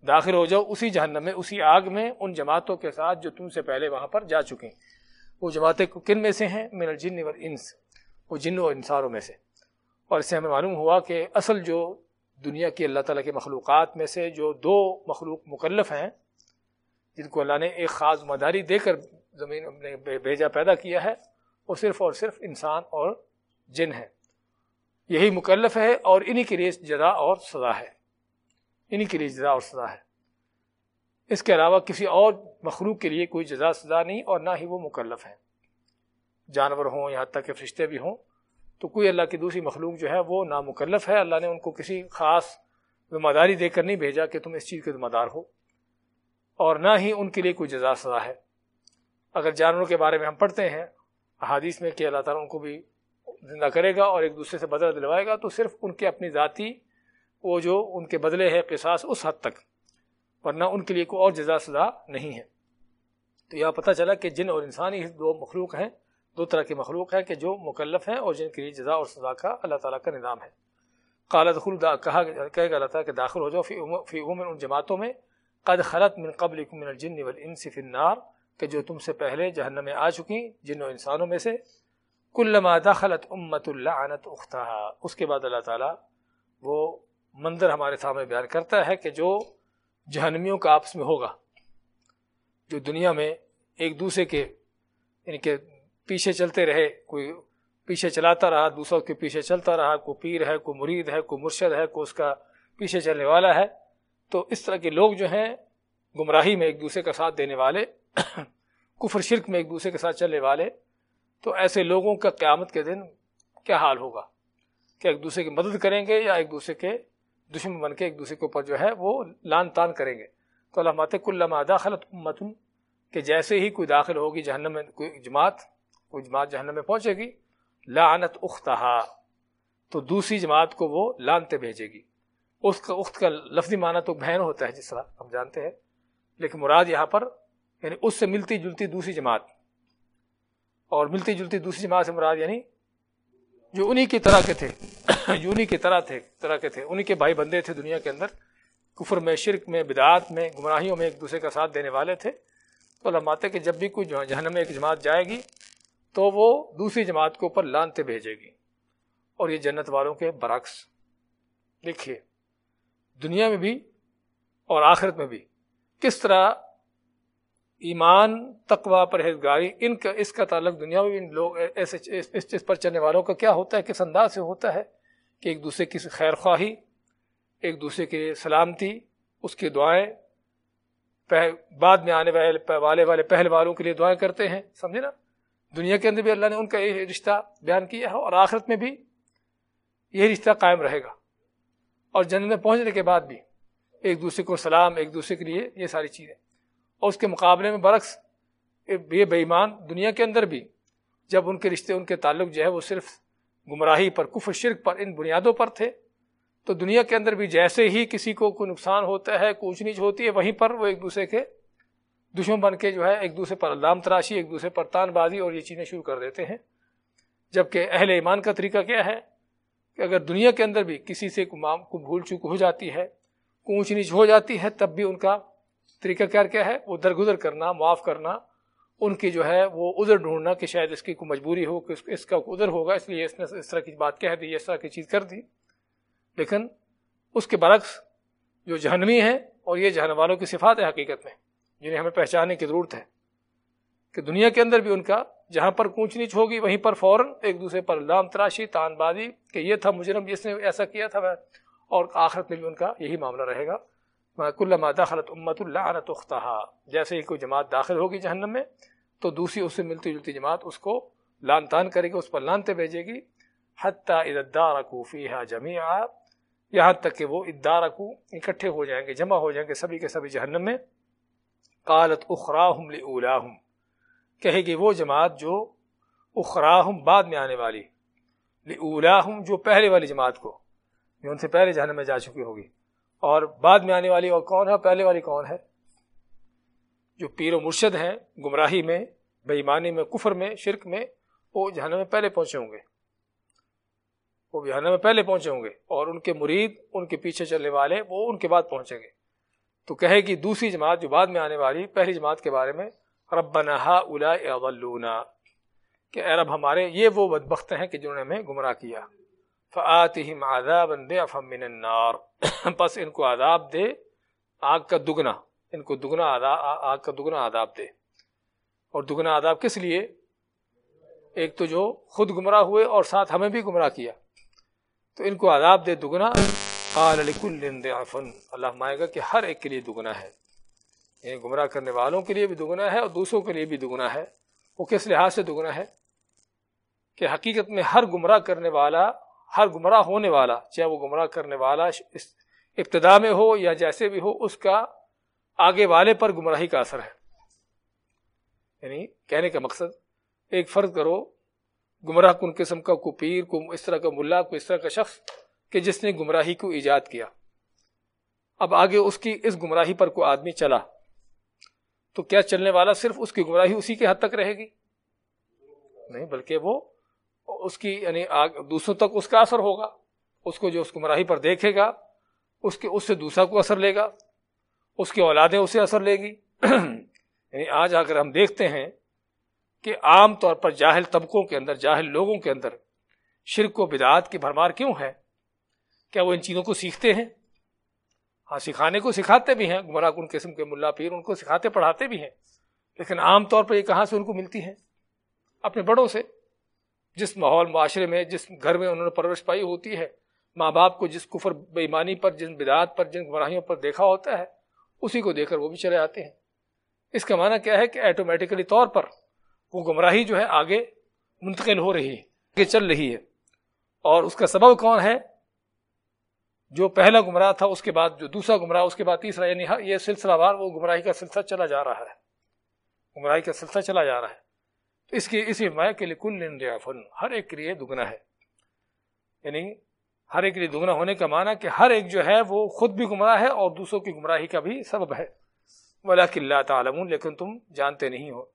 داخل ہو جاؤ اسی جہنم میں، اسی آگ میں، ان جماعتوں کے ساتھ جو تم سے پہلے وہاں پر جا چکے وہ جماعتیں کن میں سے ہیں؟ من الجن والانس۔ وہ جن و انساروں میں سے۔ اور اس سے ہمیں معلوم ہوا کہ اصل جو دنیا کی اللہ تعالیٰ کے مخلوقات میں سے جو دو مخلوق مکلف ہیں جن کو اللہ نے ایک خاص مداری دے کر زمین نے بھیجا پیدا کیا ہے، وہ صرف اور صرف انسان اور جن ہے یہی مکلف ہے اور انہی کے لیے جزا اور سزا ہے۔ انہی کے لیے جزا اور سزا ہے۔ اس کے علاوہ کسی اور مخلوق کے لیے کوئی جزا سزا نہیں اور نہ ہی وہ مکلف ہے جانور ہوں یہاں تک کہ فرشتے بھی ہوں، تو کوئی اللہ کی دوسری مخلوق جو ہے وہ نامکلف ہے۔ اللہ نے ان کو کسی خاص ذمہ داری دے کر نہیں بھیجا کہ تم اس چیز کے ذمہ دار ہو۔ اور نہ ہی ان کے لیے کوئی جزا سزا ہے۔ اگر جانوروں کے بارے میں ہم پڑھتے ہیں، احادیث میں کہ اللہ تعالیٰ ان کو بھی زندہ کرے گا اور ایک دوسرے سے بدلہ دلوائے گا، تو صرف ان کے اپنی ذاتی وہ جو ان کے بدلے ہے قصاص، اس حد تک۔ ورنہ ان کے لیے کوئی اور جزا سزا نہیں ہے۔ تو یہ پتہ چلا کہ جن اور انسانی دو مخلوق ہیں، دو طرح کے مخلوق ہیں کہ جو مکلف ہیں اور جن کے لیے جزا اور سزا کا اللہ تعالیٰ کا نظام ہے۔ قالت خلدا کہا کہے گا اللہ تعالیٰ کہ داخل ہو جاؤ فی عمر ان جماعتوں میں قد خلط من قبل من الجن والانس فی النار کہ جو تم سے پہلے جہنم میں آ چکی جن و انسانوں میں سے، کلما دخلت امت اللعنت اختہا اس کے بعد اللہ تعالیٰ وہ منظر ہمارے سامنے بیان کرتا ہے کہ جو جہنمیوں کا آپس میں ہوگا، جو دنیا میں ایک دوسرے کے یعنی کہ پیچھے چلتے رہے، کوئی پیچھے چلاتا رہا دوسروں کے پیچھے چلتا رہا، کوئی پیر ہے، کوئی مرید ہے، کوئی مرشد ہے، کوئی اس کا پیچھے چلنے والا ہے تو اس طرح کے لوگ جو ہیں، گمراہی میں ایک دوسرے کا ساتھ دینے والے، کفر شرک میں ایک دوسرے کے ساتھ چلنے والے، تو ایسے لوگوں کا قیامت کے دن کیا حال ہوگا؟ کہ ایک دوسرے کی مدد کریں گے یا ایک دوسرے کے دشمن بن کے ایک دوسرے کے اوپر جو ہے وہ لان تان کریں گے؟ تو اللہ مات کل داخلت امتن، کہ جیسے ہی کوئی داخل ہوگی جہنم میں، کوئی جماعت کوئی جماعت جہنم میں پہنچے گی، لعنت اختہا، تو دوسری جماعت کو وہ لانتے بھیجے گی۔ اس کا اخت کا لفظی معنی تو بہن ہوتا ہے جس طرح ہم جانتے ہیں، لیکن مراد یہاں پر یعنی اس سے ملتی جلتی دوسری جماعت۔ اور ملتی جلتی دوسری جماعت سے مراد یعنی جو انہی کی طرح کے تھے، جو انہی کی طرح تھے، طرح کے تھے۔ انہی کے بھائی بندے تھے دنیا کے اندر۔ کفر میں، شرک میں، بدعات میں، گمراہیوں میں ایک دوسرے کا ساتھ دینے والے تھے۔ تو اللہ کہ جب بھی کوئی جہنم میں ایک جماعت جائے گی، تو وہ دوسری جماعت کے اوپر لانتے بھیجے گی۔ اور یہ جنت والوں کے برعکس۔ دیکھیے دنیا میں بھی اور آخرت میں بھی۔ کس طرح ایمان تقوا پرہیزگاری، ان کا، اس کا تعلق دنیا میں بھی لوگ، ایسے، اس چیز پر چلنے والوں کا کیا ہوتا ہے، کس انداز سے ہوتا ہے کہ ایک دوسرے کی خیر خواہی، ایک دوسرے کے سلامتی، اس کی دعائیں بعد میں آنے والے والے والے پہلے والوں کے لیے دعائیں کرتے ہیں، سمجھے نا؟ دنیا کے اندر بھی اللہ نے ان کا یہ رشتہ بیان کیا ہے اور آخرت میں بھی یہ رشتہ قائم رہے گا۔ اور جنت میں پہنچنے کے بعد بھی ایک دوسرے کو سلام، ایک دوسرے کے لیے یہ ساری چیزیں۔ اور اس کے مقابلے میں برعکس یہ بے ایمان دنیا کے اندر بھی جب ان کے رشتے، ان کے تعلق جو ہے وہ صرف گمراہی پر، کفر، شرک پر، ان بنیادوں پر تھے، تو دنیا کے اندر بھی جیسے ہی کسی کو کوئی نقصان ہوتا ہے کوچ نیچ ہوتی ہے، وہیں پر وہ ایک دوسرے کے دشمن بن کے جو ہے ایک دوسرے پر علام تراشی، ایک دوسرے پر تان بازی اور یہ چیزیں شروع کر دیتے ہیں۔ جبکہ اہل ایمان کا طریقہ کیا ہے؟ کہ اگر دنیا کے اندر بھی کسی سے کو بھول چوک ہو جاتی ہے اونچ نیچ ہو جاتی ہے، تب بھی ان کا طریقہ کار کیا ہے؟ وہ درگزر کرنا، معاف کرنا، ان کی جو ہے وہ ادھر ڈھونڈنا کہ شاید اس کی کوئی مجبوری ہو، کہ اس کا ادھر ہوگا، اس لیے اس نے اس طرح کی بات کہہ دی، اس طرح کی چیز کر دی۔ لیکن اس کے برعکس جو جہنمی ہیں اور یہ جہن والوں کی صفات ہے حقیقت میں، جنہیں ہمیں پہچاننے کی ضرورت ہے کہ دنیا کے اندر بھی ان کا جہاں پر کونچ نیچ ہوگی، وہیں پر فوراً ایک دوسرے پر لام تراشی، تان بازی، کہ یہ تھا مجرم، جس نے ایسا کیا تھا اور آخرت میں بھی ان کا یہی معاملہ رہے گا۔ کل داخلت امت اللہ تختہ جیسے ہی کوئی جماعت داخل ہوگی جہنم میں، تو دوسری اس سے ملتی جلتی جماعت اس کو لان تان کرے گی، اس پر لانتے بھیجے گی۔ حتیٰ ادار کوفی جمی یہاں تک کہ وہ ادارہ کو اکٹھے ہو جائیں گے، جمع ہو جائیں گے سبھی کے سبھی جہنم میں۔ قالت اخراہم لاہم کہے گی وہ جماعت جو اخراہم بعد میں آنے والی لاہم جو پہلے والی جماعت کو جو ان سے پہلے جہنم میں جا چکی ہوگی۔ اور بعد میں آنے والی، اور کون ہے؟ پہلے والی کون ہے؟ جو پیر و مرشد ہیں، گمراہی میں بےمانی میں، کفر میں، شرک میں، وہ جہنم میں پہلے پہنچے ہوں گے۔ وہ جہنم میں پہلے پہنچے ہوں گے۔ اور ان کے مرید، ان کے پیچھے چلنے والے، وہ ان کے بعد پہنچیں گے۔ تو کہے گی دوسری جماعت جو بعد میں آنے والی، پہلی جماعت کے بارے میں رب نہا الا کہ اے رب ہمارے، یہ وہ بدبخت ہیں کہ جنہوں نے ہمیں گمراہ کیا۔ فآتہم عذابا ضعفا من النار۔ پس ان کو عذاب دے، آگ کا دگنا۔ ان کو دگنا آگ کا دگنا عذاب دے۔ اور دگنا عذاب کس لیے؟ ایک تو جو خود گمراہ ہوئے اور ساتھ ہمیں بھی گمراہ کیا۔ تو ان کو عذاب دے دگنا۔ قال لکل ضعفن اللہ مائے گا کہ ہر ایک کے لیے دگنا ہے۔ یعنی گمراہ کرنے والوں کے لیے بھی دگنا ہے اور دوسروں کے لیے بھی دگنا ہے۔ وہ کس لحاظ سے دگنا ہے؟ کہ حقیقت میں ہر گمراہ کرنے والا، ہر گمراہ ہونے والا، چاہے وہ گمراہ کرنے والا ابتدا میں ہو یا جیسے بھی ہو، اس کا آگے والے پر گمراہی کا اثر ہے۔ یعنی کہنے کا مقصد، ایک فرض کرو، گمراہ کن قسم کا، کو پیر، کو اس طرح کا ملا، کو اس طرح کا شخص، کہ جس نے گمراہی کو ایجاد کیا۔ اب آگے اس کی، اس گمراہی پر کوئی آدمی چلا۔ تو کیا چلنے والا صرف اس کی گمراہی اسی کے حد تک رہے گی؟ نہیں، بلکہ وہ اس کی یعنی دوسروں تک اس کا اثر ہوگا، اس کو جو اس گمراہی پر دیکھے گا، اس کے، اس سے دوسرا کو اثر لے گا، اس کی اولادیں اسے اثر لے گی۔ یعنی آج اگر ہم دیکھتے ہیں کہ عام طور پر جاہل طبقوں کے اندر، جاہل لوگوں کے اندر شرک و بدعات کی بھرمار کیوں ہے؟ کیا وہ ان چیزوں کو سیکھتے ہیں؟ ہاں سکھانے کو سکھاتے بھی ہیں، گمراہ کن قسم کے ملا پیر ان کو سکھاتے پڑھاتے بھی ہیں، لیکن عام طور پر یہ کہاں سے ان کو ملتی ہیں؟ اپنے بڑوں سے۔ جس ماحول، معاشرے میں، جس گھر میں انہوں نے پرورش پائی ہوتی ہے، ماں باپ کو جس کفر بےمانی پر، جن بدعات پر، جن گمراہیوں پر دیکھا ہوتا ہے، اسی کو دیکھ کر وہ بھی چلے آتے ہیں۔ اس کا معنی کیا ہے کہ ایٹومیٹکلی طور پر وہ گمراہی جو ہے آگے منتقل ہو رہی ہے، آگے چل رہی ہے۔ اور اس کا سبب کون ہے؟ جو پہلا گمراہ تھا اس کے بعد جو دوسرا گمراہ، اس کے بعد تیسرا یعنی یہ سلسلہ وار وہ گمراہی کا سلسلہ چلا جا رہا ہے۔ گمراہی کا سلسلہ چلا جا رہا ہے۔ اس کی اسی مائع کے لیے کل فن ہر ایک کے لیے دگنا ہے۔ یعنی ہر ایک کے لیے دگنا ہونے کا معنی کہ ہر ایک جو ہے وہ خود بھی گمراہ ہے اور دوسروں کی گمراہی کا بھی سبب ہے۔ ولا اللہ تعالم لیکن تم جانتے نہیں ہو۔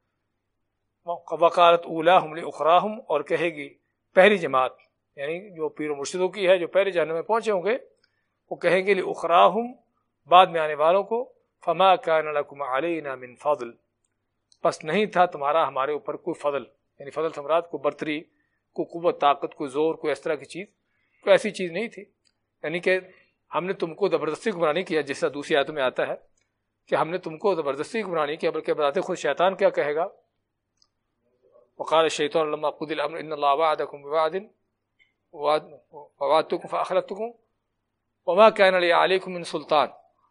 وکالت اولا ہم اخراہم اور کہے گی پہلی جماعت یعنی جو پیر و مرشدوں کی ہے، جو پہلے جانے میں پہنچے ہوں گے وہ کہیں گے اخراہم بعد میں آنے والوں کو، فما کام علینا من فضل۔ پس نہیں تھا تمہارا ہمارے اوپر کوئی فضل یعنی فضل سمراٹ کو برتری کو قوت، طاقت کو زور کو اس طرح کی چیز، کوئی ایسی چیز نہیں تھی۔ یعنی کہ ہم نے تم کو زبردستی گمراہ نہیں کیا، جس طرح دوسری آیتوں میں آتا ہے کہ ہم نے تم کو زبردستی گمراہ نہیں کیا، بلکہ بتاتے خود شیطان کیا کہے گا؟ وقال الشیطان لما قد الامر ان اللہ وعدکم بوعد وعدتکم فاخلتکم وما کین علی علیکم من سلطان۔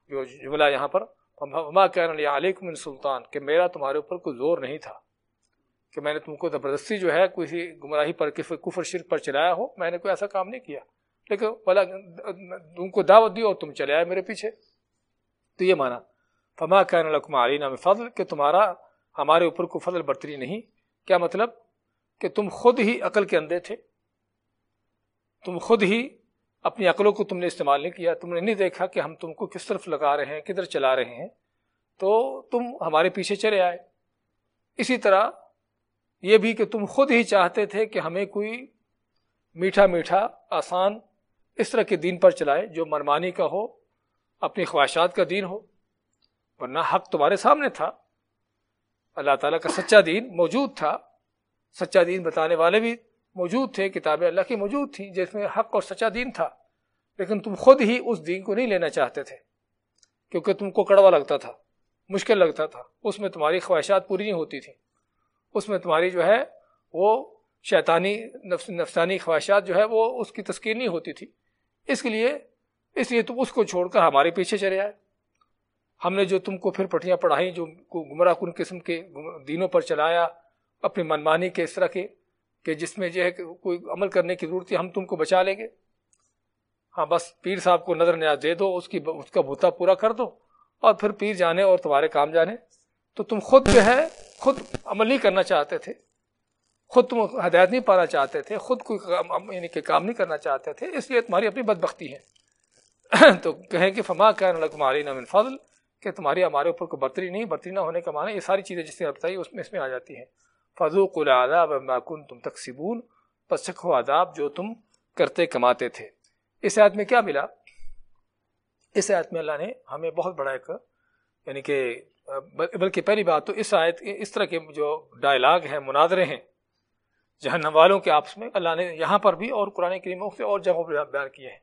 جو جملہ یہاں پر، وما کین علی علیکم من سلطان، کہ میرا تمہارے اوپر کوئی زور نہیں تھا، کہ میں نے تم کو زبردستی جو ہے کسی گمراہی پر، کفر شرک پر چلایا ہو، میں نے کوئی ایسا کام نہیں کیا۔ لیکن بلا تم کو دعوت دی اور تم چلے آئے میرے پیچھے۔ تو یہ مانا، فما کین الکم علینا میں فضل، کہ تمہارا، ہمارے اوپر کوئی فضل برتری نہیں۔ کیا مطلب؟ کہ تم خود ہی عقل کے اندھے تھے۔ تم خود ہی اپنی عقلوں کو تم نے استعمال نہیں کیا، تم نے نہیں دیکھا کہ ہم تم کو کس طرف لگا رہے ہیں، کدھر چلا رہے ہیں۔ تو تم ہمارے پیچھے چلے آئے۔ اسی طرح یہ بھی کہ تم خود ہی چاہتے تھے کہ ہمیں کوئی میٹھا میٹھا آسان اس طرح کے دین پر چلائے جو مرمانی کا ہو، اپنی خواہشات کا دین ہو۔ ورنہ حق تمہارے سامنے تھا۔ اللہ تعالیٰ کا سچا دین موجود تھا۔ سچا دین بتانے والے بھی موجود تھے، کتابیں اللہ کی موجود تھیں، جس میں حق اور سچا دین تھا۔ لیکن تم خود ہی اس دین کو نہیں لینا چاہتے تھے، کیونکہ تم کو کڑوا لگتا تھا، مشکل لگتا تھا۔ اس میں تمہاری خواہشات پوری نہیں ہوتی تھیں۔ اس میں تمہاری جو ہے، وہ شیطانی، نفس، نفسانی خواہشات جو ہے، وہ اس کی تسکین نہیں ہوتی تھی۔ اس کے لیے، اس لیے تم اس کو چھوڑ کر ہمارے پیچھے چلے آئے۔ ہم نے جو تم کو پھر پٹیاں پڑھائیں، جو گمراہ کن قسم کے دینوں پر چلایا، اپنی منمانی کے اس طرح کے کہ جس میں جو ہے کوئی عمل کرنے کی ضرورت ہے ہم تم کو بچا لیں گے۔ ہاں بس پیر صاحب کو نظر نیاز دے دو، اس کی اس کا بھوتا پورا کر دو اور پھر پیر جانے اور تمہارے کام جانے۔ تو تم خود جو ہے، خود عمل نہیں کرنا چاہتے تھے۔ خود تم ہدایت نہیں پانا چاہتے تھے۔ خود کوئی یعنی کہ کام نہیں کرنا چاہتے تھے۔ اس لیے تمہاری اپنی بد بختی ہے۔ تو کہیں کہ فما تمہاری نمن فضل کہ تمہاری ہمارے اوپر کوئی برتری نہیں، برتری نہ ہونے کا معنی، یہ ساری چیزیں جس نے بتائی، اس میں اس میں آ جاتی ہیں۔ فضوق العذاب ما تم تقسیبون پس سکھو عذاب جو تم کرتے کماتے تھے۔ اس آیت میں کیا ملا؟ اس آیت میں اللہ نے ہمیں بہت بڑا ایک یعنی کہ، بلکہ پہلی بات تو اس آیت، اس طرح کے جو ڈائلاگ ہیں، مناظرے ہیں، جہنم والوں کے آپس میں اللہ نے یہاں پر بھی اور قرآن کریموں سے اور جگہوں پر بیان کیے ہیں۔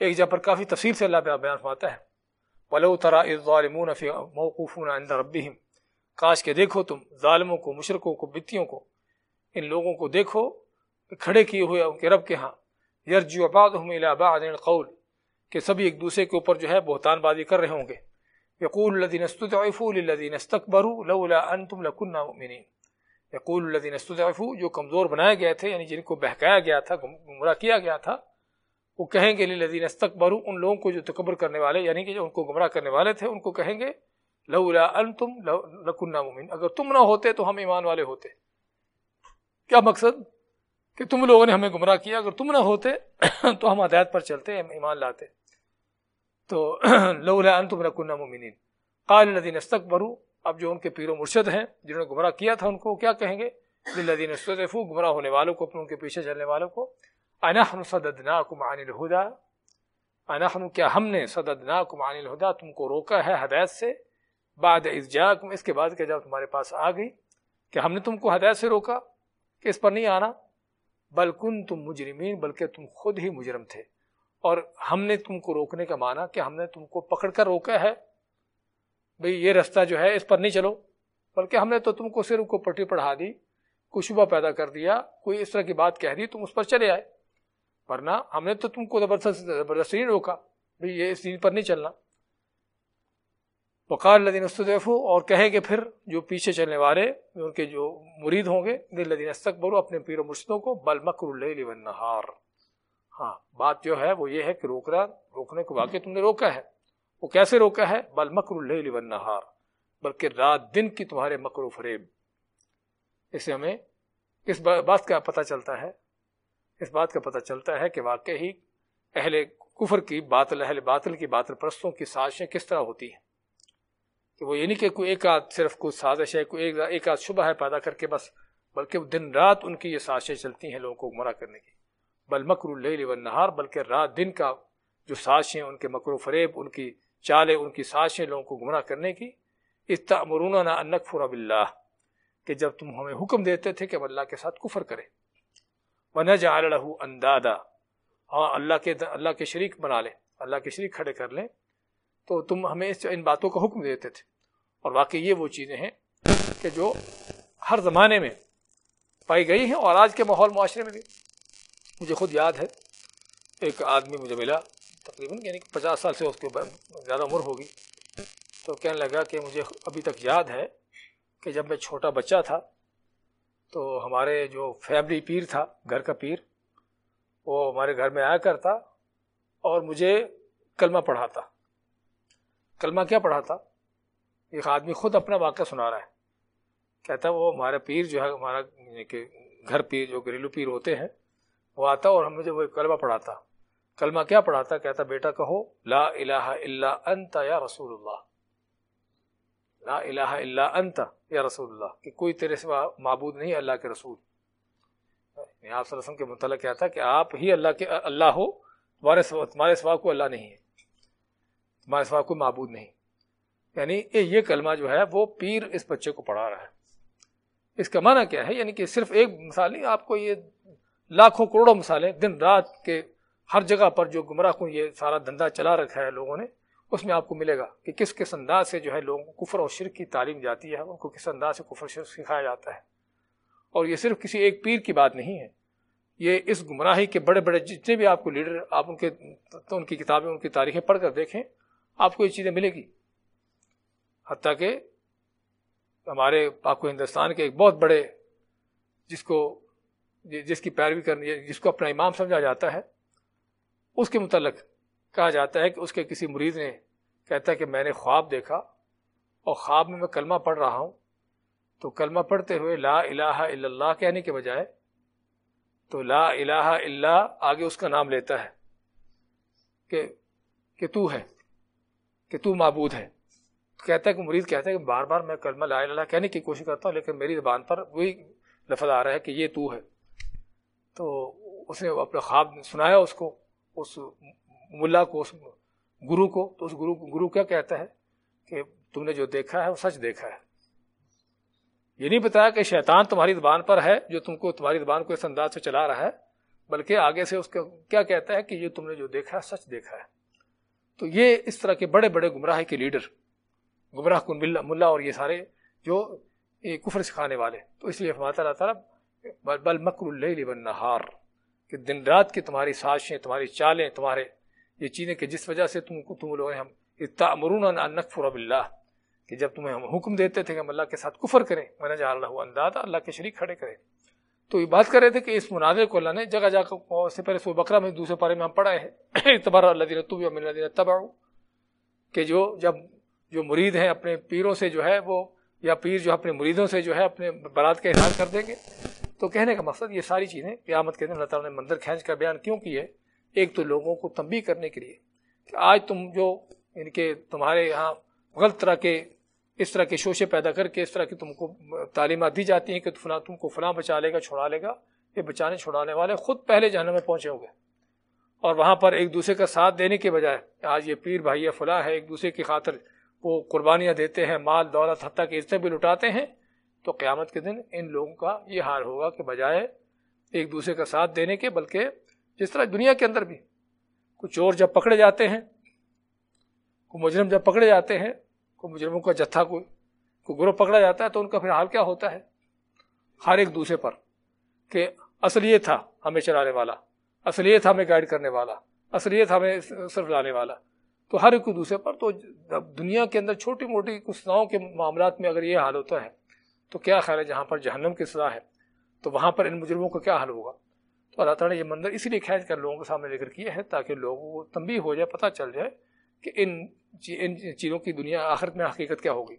ایک جگہ پر کافی تفصیل سے اللہ بیان فرماتا ہے۔ ولو ترى الظالمون في موقوفون عند ربهم کاش کے دیکھو تم ظالموں کو مشرقوں کو، بتیوں کو۔ ان لوگوں کو دیکھو، کھڑے کیے ہوئے ان کے رب کے ہاں۔ یرجو بعضهم الى بعض القول، کہ سبھی ایک دوسرے کے اوپر جو ہے بہتان بازی کر رہے ہوں گے۔ یقول الذين استضعفوا للذين استكبروا لولا انتم لكنا مؤمنين یقول الذين استضعفوا، جو کمزور بنائے گئے تھے یعنی جن کو بہکایا گیا تھا، گمراہ کیا گیا تھا، وہ کہیں گے للذین استکبروا، ان لوگوں کو جو تکبر کرنے والے یعنی کہ جو ان کو گمراہ کرنے والے تھے، ان کو کہیں گے لولا انتم لکنا مومن اگر تم نہ ہوتے تو ہم ایمان والے ہوتے۔ کیا مقصد؟ کہ تم لوگوں نے ہمیں گمراہ کیا۔ اگر تم نہ ہوتے تو ہم ہدایت پر چلتے، ہم ایمان لاتے۔ تو لولا انتم لکنا مومنین۔ قال الذين استكبروا اب جو ان کے پیر و مرشد ہیں، جنہوں نے گمراہ کیا تھا ان کو کیا کہیں گے؟ للذین استضعفوا، گمراہ ہونے والوں کو ان کے پیچھے چلنے والوں کو۔ انحن صددناکم عن الہدا۔ انحن کیا ہم نے صددناکم عن الہدا؟ تم کو روکا ہے ہدایت سے۔ بعد از جاکم، اس کے بعد کہ جب تمہارے پاس آ گئی کہ ہم نے تم کو ہدایت سے روکا کہ اس پر نہیں آنا۔ بلکن تم مجرمین، بلکہ تم خود ہی مجرم تھے۔ اور ہم نے تم کو روکنے کا معنی کہ ہم نے تم کو پکڑ کر روکا ہے۔ بھئی، یہ رستہ جو ہے، اس پر نہیں چلو۔ بلکہ ہم نے تو تم کو صرف کو پٹی پڑھا دی، کوئی شبہ پیدا کر دیا، کوئی اس طرح کی بات کہہ دی، تم اس پر چلے آئے۔ ورنہ ہم نے تو تم کو زبردست زبردستی نہیں روکا۔ بھئی، یہ اس دین پر نہیں چلنا۔ وقال لدین استدیف اور کہیں گے پھر جو پیچھے چلنے والے، ان کے جو مرید ہوں گے دل لدین استقبرو اپنے پیر و مرشدوں کو، بل مکر اللیل والنہار۔ ہاں بات جو ہے، وہ یہ ہے کہ روک رہا روکنے کو واقع تم نے روکا ہے۔ وہ کیسے روکا ہے؟ بل مکر اللیل والنہار۔ بلکہ رات، دن کی تمہارے مکر و فریب۔ اسے ہمیں، اس بات کا پتہ چلتا ہے، اس بات کا پتہ چلتا ہے کہ واقعی اہل کفر کی باطل، اہل باطل کی باطل پرستوں کی سازشیں کس طرح ہوتی ہیں؟ کہ وہ یہ نہیں کہ کوئی ایک آدھ صرف کوئی سازش ہے، کوئی ایک آدھ شبہ ہے پیدا کر کے بس، بلکہ دن رات ان کی یہ سازشیں چلتی ہیں لوگوں کو گمراہ کرنے کی۔ بل مکر اللیل والنہار، بلکہ رات دن کا جو سازشیں ان کے مکر و فریب، ان کی چالیں، ان کی سازشیں لوگوں کو گمراہ کرنے کی۔ استعمرون انکفر باللہ، کہ جب تم ہمیں حکم دیتے تھے کہ ہم اللہ کے ساتھ کفر کریں۔ وَنَجْعَلَ لَهُ أَنْدَادًا ہاں اللہ کے اللہ کے شریک بنا لیں، اللہ کے شریک کھڑے کر لیں۔ تو تم ہمیں ان باتوں کا حکم دیتے تھے۔ اور واقعی یہ وہ چیزیں ہیں کہ جو ہر زمانے میں پائی گئی ہیں اور آج کے ماحول معاشرے میں بھی۔ مجھے خود یاد ہے، ایک آدمی مجھے ملا، تقریباً یعنی پچاس سال سے اس کے زیادہ عمر ہوگی۔ تو کہنے لگا کہ مجھے ابھی تک یاد ہے کہ جب میں چھوٹا بچہ تھا تو ہمارے جو فیملی پیر تھا، گھر کا پیر، وہ ہمارے گھر میں آیا کرتا اور مجھے کلمہ پڑھاتا۔ کلمہ کیا پڑھاتا ایک آدمی خود اپنا واقعہ سنا رہا ہے۔ کہتا وہ ہمارا پیر جو ہے، ہمارا یعنی کہ گھر پیر جو گھریلو پیر ہوتے ہیں، وہ آتا اور ہم مجھے وہ کلمہ پڑھاتا کلمہ کیا پڑھاتا کہتا بیٹا کہو، لا الہ الا انت یا رسول اللہ۔ لا الہ الا انت یا رسول اللہ۔ کہ کوئی تیرے سوا معبود نہیں، اللہ کے رسول۔ یعنی آپ صلی اللہ علیہ وسلم کے متعلق کیا تھا کہ آپ ہی اللہ کے، اللہ ہو تمہارے سوا تمہارے سوا کو اللہ نہیں ہے۔ تمہارے سوا کوئی معبود نہیں۔ یعنی یہ کلمہ جو ہے وہ پیر اس بچے کو پڑھا رہا ہے۔ اس کا معنی کیا ہے؟ یعنی کہ صرف ایک مثال نہیں، آپ کو یہ لاکھوں کروڑوں مثالیں دن رات کے ہر جگہ پر جو گمراہ کو یہ سارا دھندا چلا رکھا ہے لوگوں نے، اس میں آپ کو ملے گا کہ کس کس انداز سے جو ہے لوگوں کو کفر اور شرک کی تعلیم جاتی ہے، ان کو کس انداز سے کفر شرک سکھایا جاتا ہے۔ اور یہ صرف کسی ایک پیر کی بات نہیں ہے، یہ اس گمراہی کے بڑے بڑے جتنے بھی آپ کو لیڈر، آپ ان کے تو ان کی کتابیں، ان کی تاریخیں پڑھ کر دیکھیں آپ کو یہ چیزیں ملے گی۔ حتیٰ کہ ہمارے آپ کو ہندوستان کے ایک بہت بڑے جس کو جس کی پیروی کرنی جس کو اپنا امام سمجھا جاتا ہے، اس کے متعلق کہا جاتا ہے کہ اس کے کسی مریض نے کہتا ہے کہ میں نے خواب دیکھا اور خواب میں میں کلمہ پڑھ رہا ہوں۔ تو کلمہ پڑھتے ہوئے لا الہ الا اللہ کہنے کے بجائے تو لا الہ الا آگے اس کا نام لیتا ہے کہ کہ تو ہے۔ کہ تو معبود ہے۔ کہتا ہے کہ مریض کہتا ہے کہ بار بار میں کلمہ لا الہ کہنے کی کوشش کرتا ہوں، لیکن میری زبان پر وہی لفظ آ رہا ہے کہ یہ تو ہے۔ تو اس نے اپنا خواب سنایا اس کو، اس ملا کو، اس گرو کو۔ تو اس گرو گرو کیا کہتا ہے کہ تم نے جو دیکھا ہے وہ سچ دیکھا ہے۔ یہ نہیں بتایا کہ شیطان تمہاری زبان پر ہے، جو تم کو، تمہاری زبان کو اس انداز سے چلا رہا ہے، بلکہ آگے سے اس کا کیا کہتا ہے کہ یہ تم نے جو دیکھا ہے سچ دیکھا ہے۔ تو یہ اس طرح کے بڑے بڑے گمراہ کے لیڈر، گمراہ کن ملا اور یہ سارے جو کفر سکھانے والے تو اس لیے اللہ تعالیٰ، بل مکر اللہ نہار کہ دن رات کی تمہاری سازشیں، تمہاری چالیں، تمہارے یہ چیزیں کہ جس وجہ سے تم کو تم لوگ ہم اتمرون نقفر اللہ کہ جب تمہیں ہم حکم دیتے تھے کہ ہم اللہ کے ساتھ کفر کریں، میں نے جہاں اللہ انداز اللہ کے شریک کھڑے کریں۔ تو یہ بات کر رہے تھے کہ اس مناظر کو اللہ نے جگہ جا کر سے پہلے سو بکرا میں دوسرے پارے میں ہم پڑھائے ہیں تبار اللہ دین تو بھی کہ جو جب جو مرید ہیں اپنے پیروں سے جو ہے وہ، یا پیر جو اپنے مریدوں سے جو ہے اپنے برات کا اظہار کر دیں گے۔ تو کہنے کا مقصد یہ ساری چیزیں قیامت کے دن اللہ تعالیٰ نے مندر کھینچ کر بیان کیوں کی ہے؟ ایک تو لوگوں کو تنبیہ کرنے کے لیے کہ آج تم جو ان کے تمہارے یہاں غلط طرح کے اس طرح کے شوشے پیدا کر کے اس طرح کی تم کو تعلیمات دی جاتی ہیں کہ فلاں تم کو فلاں بچا لے گا چھڑا لے گا، یہ بچانے چھڑانے والے خود پہلے جہنم میں پہنچے ہو گئے۔ اور وہاں پر ایک دوسرے کا ساتھ دینے کے بجائے آج یہ پیر بھائی فلاں ہے، ایک دوسرے کی خاطر وہ قربانیاں دیتے ہیں، مال، دولت، حتیٰ کہ عزتیں بھی لٹاتے ہیں، تو قیامت کے دن ان لوگوں کا یہ حال ہوگا کہ بجائے ایک دوسرے کا ساتھ دینے کے، بلکہ جس طرح دنیا کے اندر بھی کچھ چور جب پکڑے جاتے ہیں کوئی مجرم جب پکڑے جاتے ہیں کوئی مجرموں کا جتھا کوئی کوئی گروہ پکڑا جاتا ہے تو ان کا پھر حال کیا ہوتا ہے؟ ہر ایک دوسرے پر کہ اصل یہ تھا ہمیں چلانے والا، اصل یہ تھا ہمیں گائیڈ کرنے والا، اصل یہ تھا ہمیں صرف لانے والا۔ تو ہر ایک دوسرے پر، تو دنیا کے اندر چھوٹی موٹی کچھ ناؤں کے معاملات میں اگر یہ حال ہوتا ہے، تو کیا خیال ہے جہاں پر جہنم کی سزا ہے؟ تو وہاں پر ان مجرموں کا کیا حل ہوگا؟ تو اللہ تعالیٰ نے یہ منظر اسی لیے کھینچ کر لوگوں کے سامنے لے کر کیا ہے تاکہ لوگوں کو تنبیہ ہو جائے، پتہ چل جائے کہ ان چیزوں کی دنیا آخرت میں حقیقت کیا ہوگی؟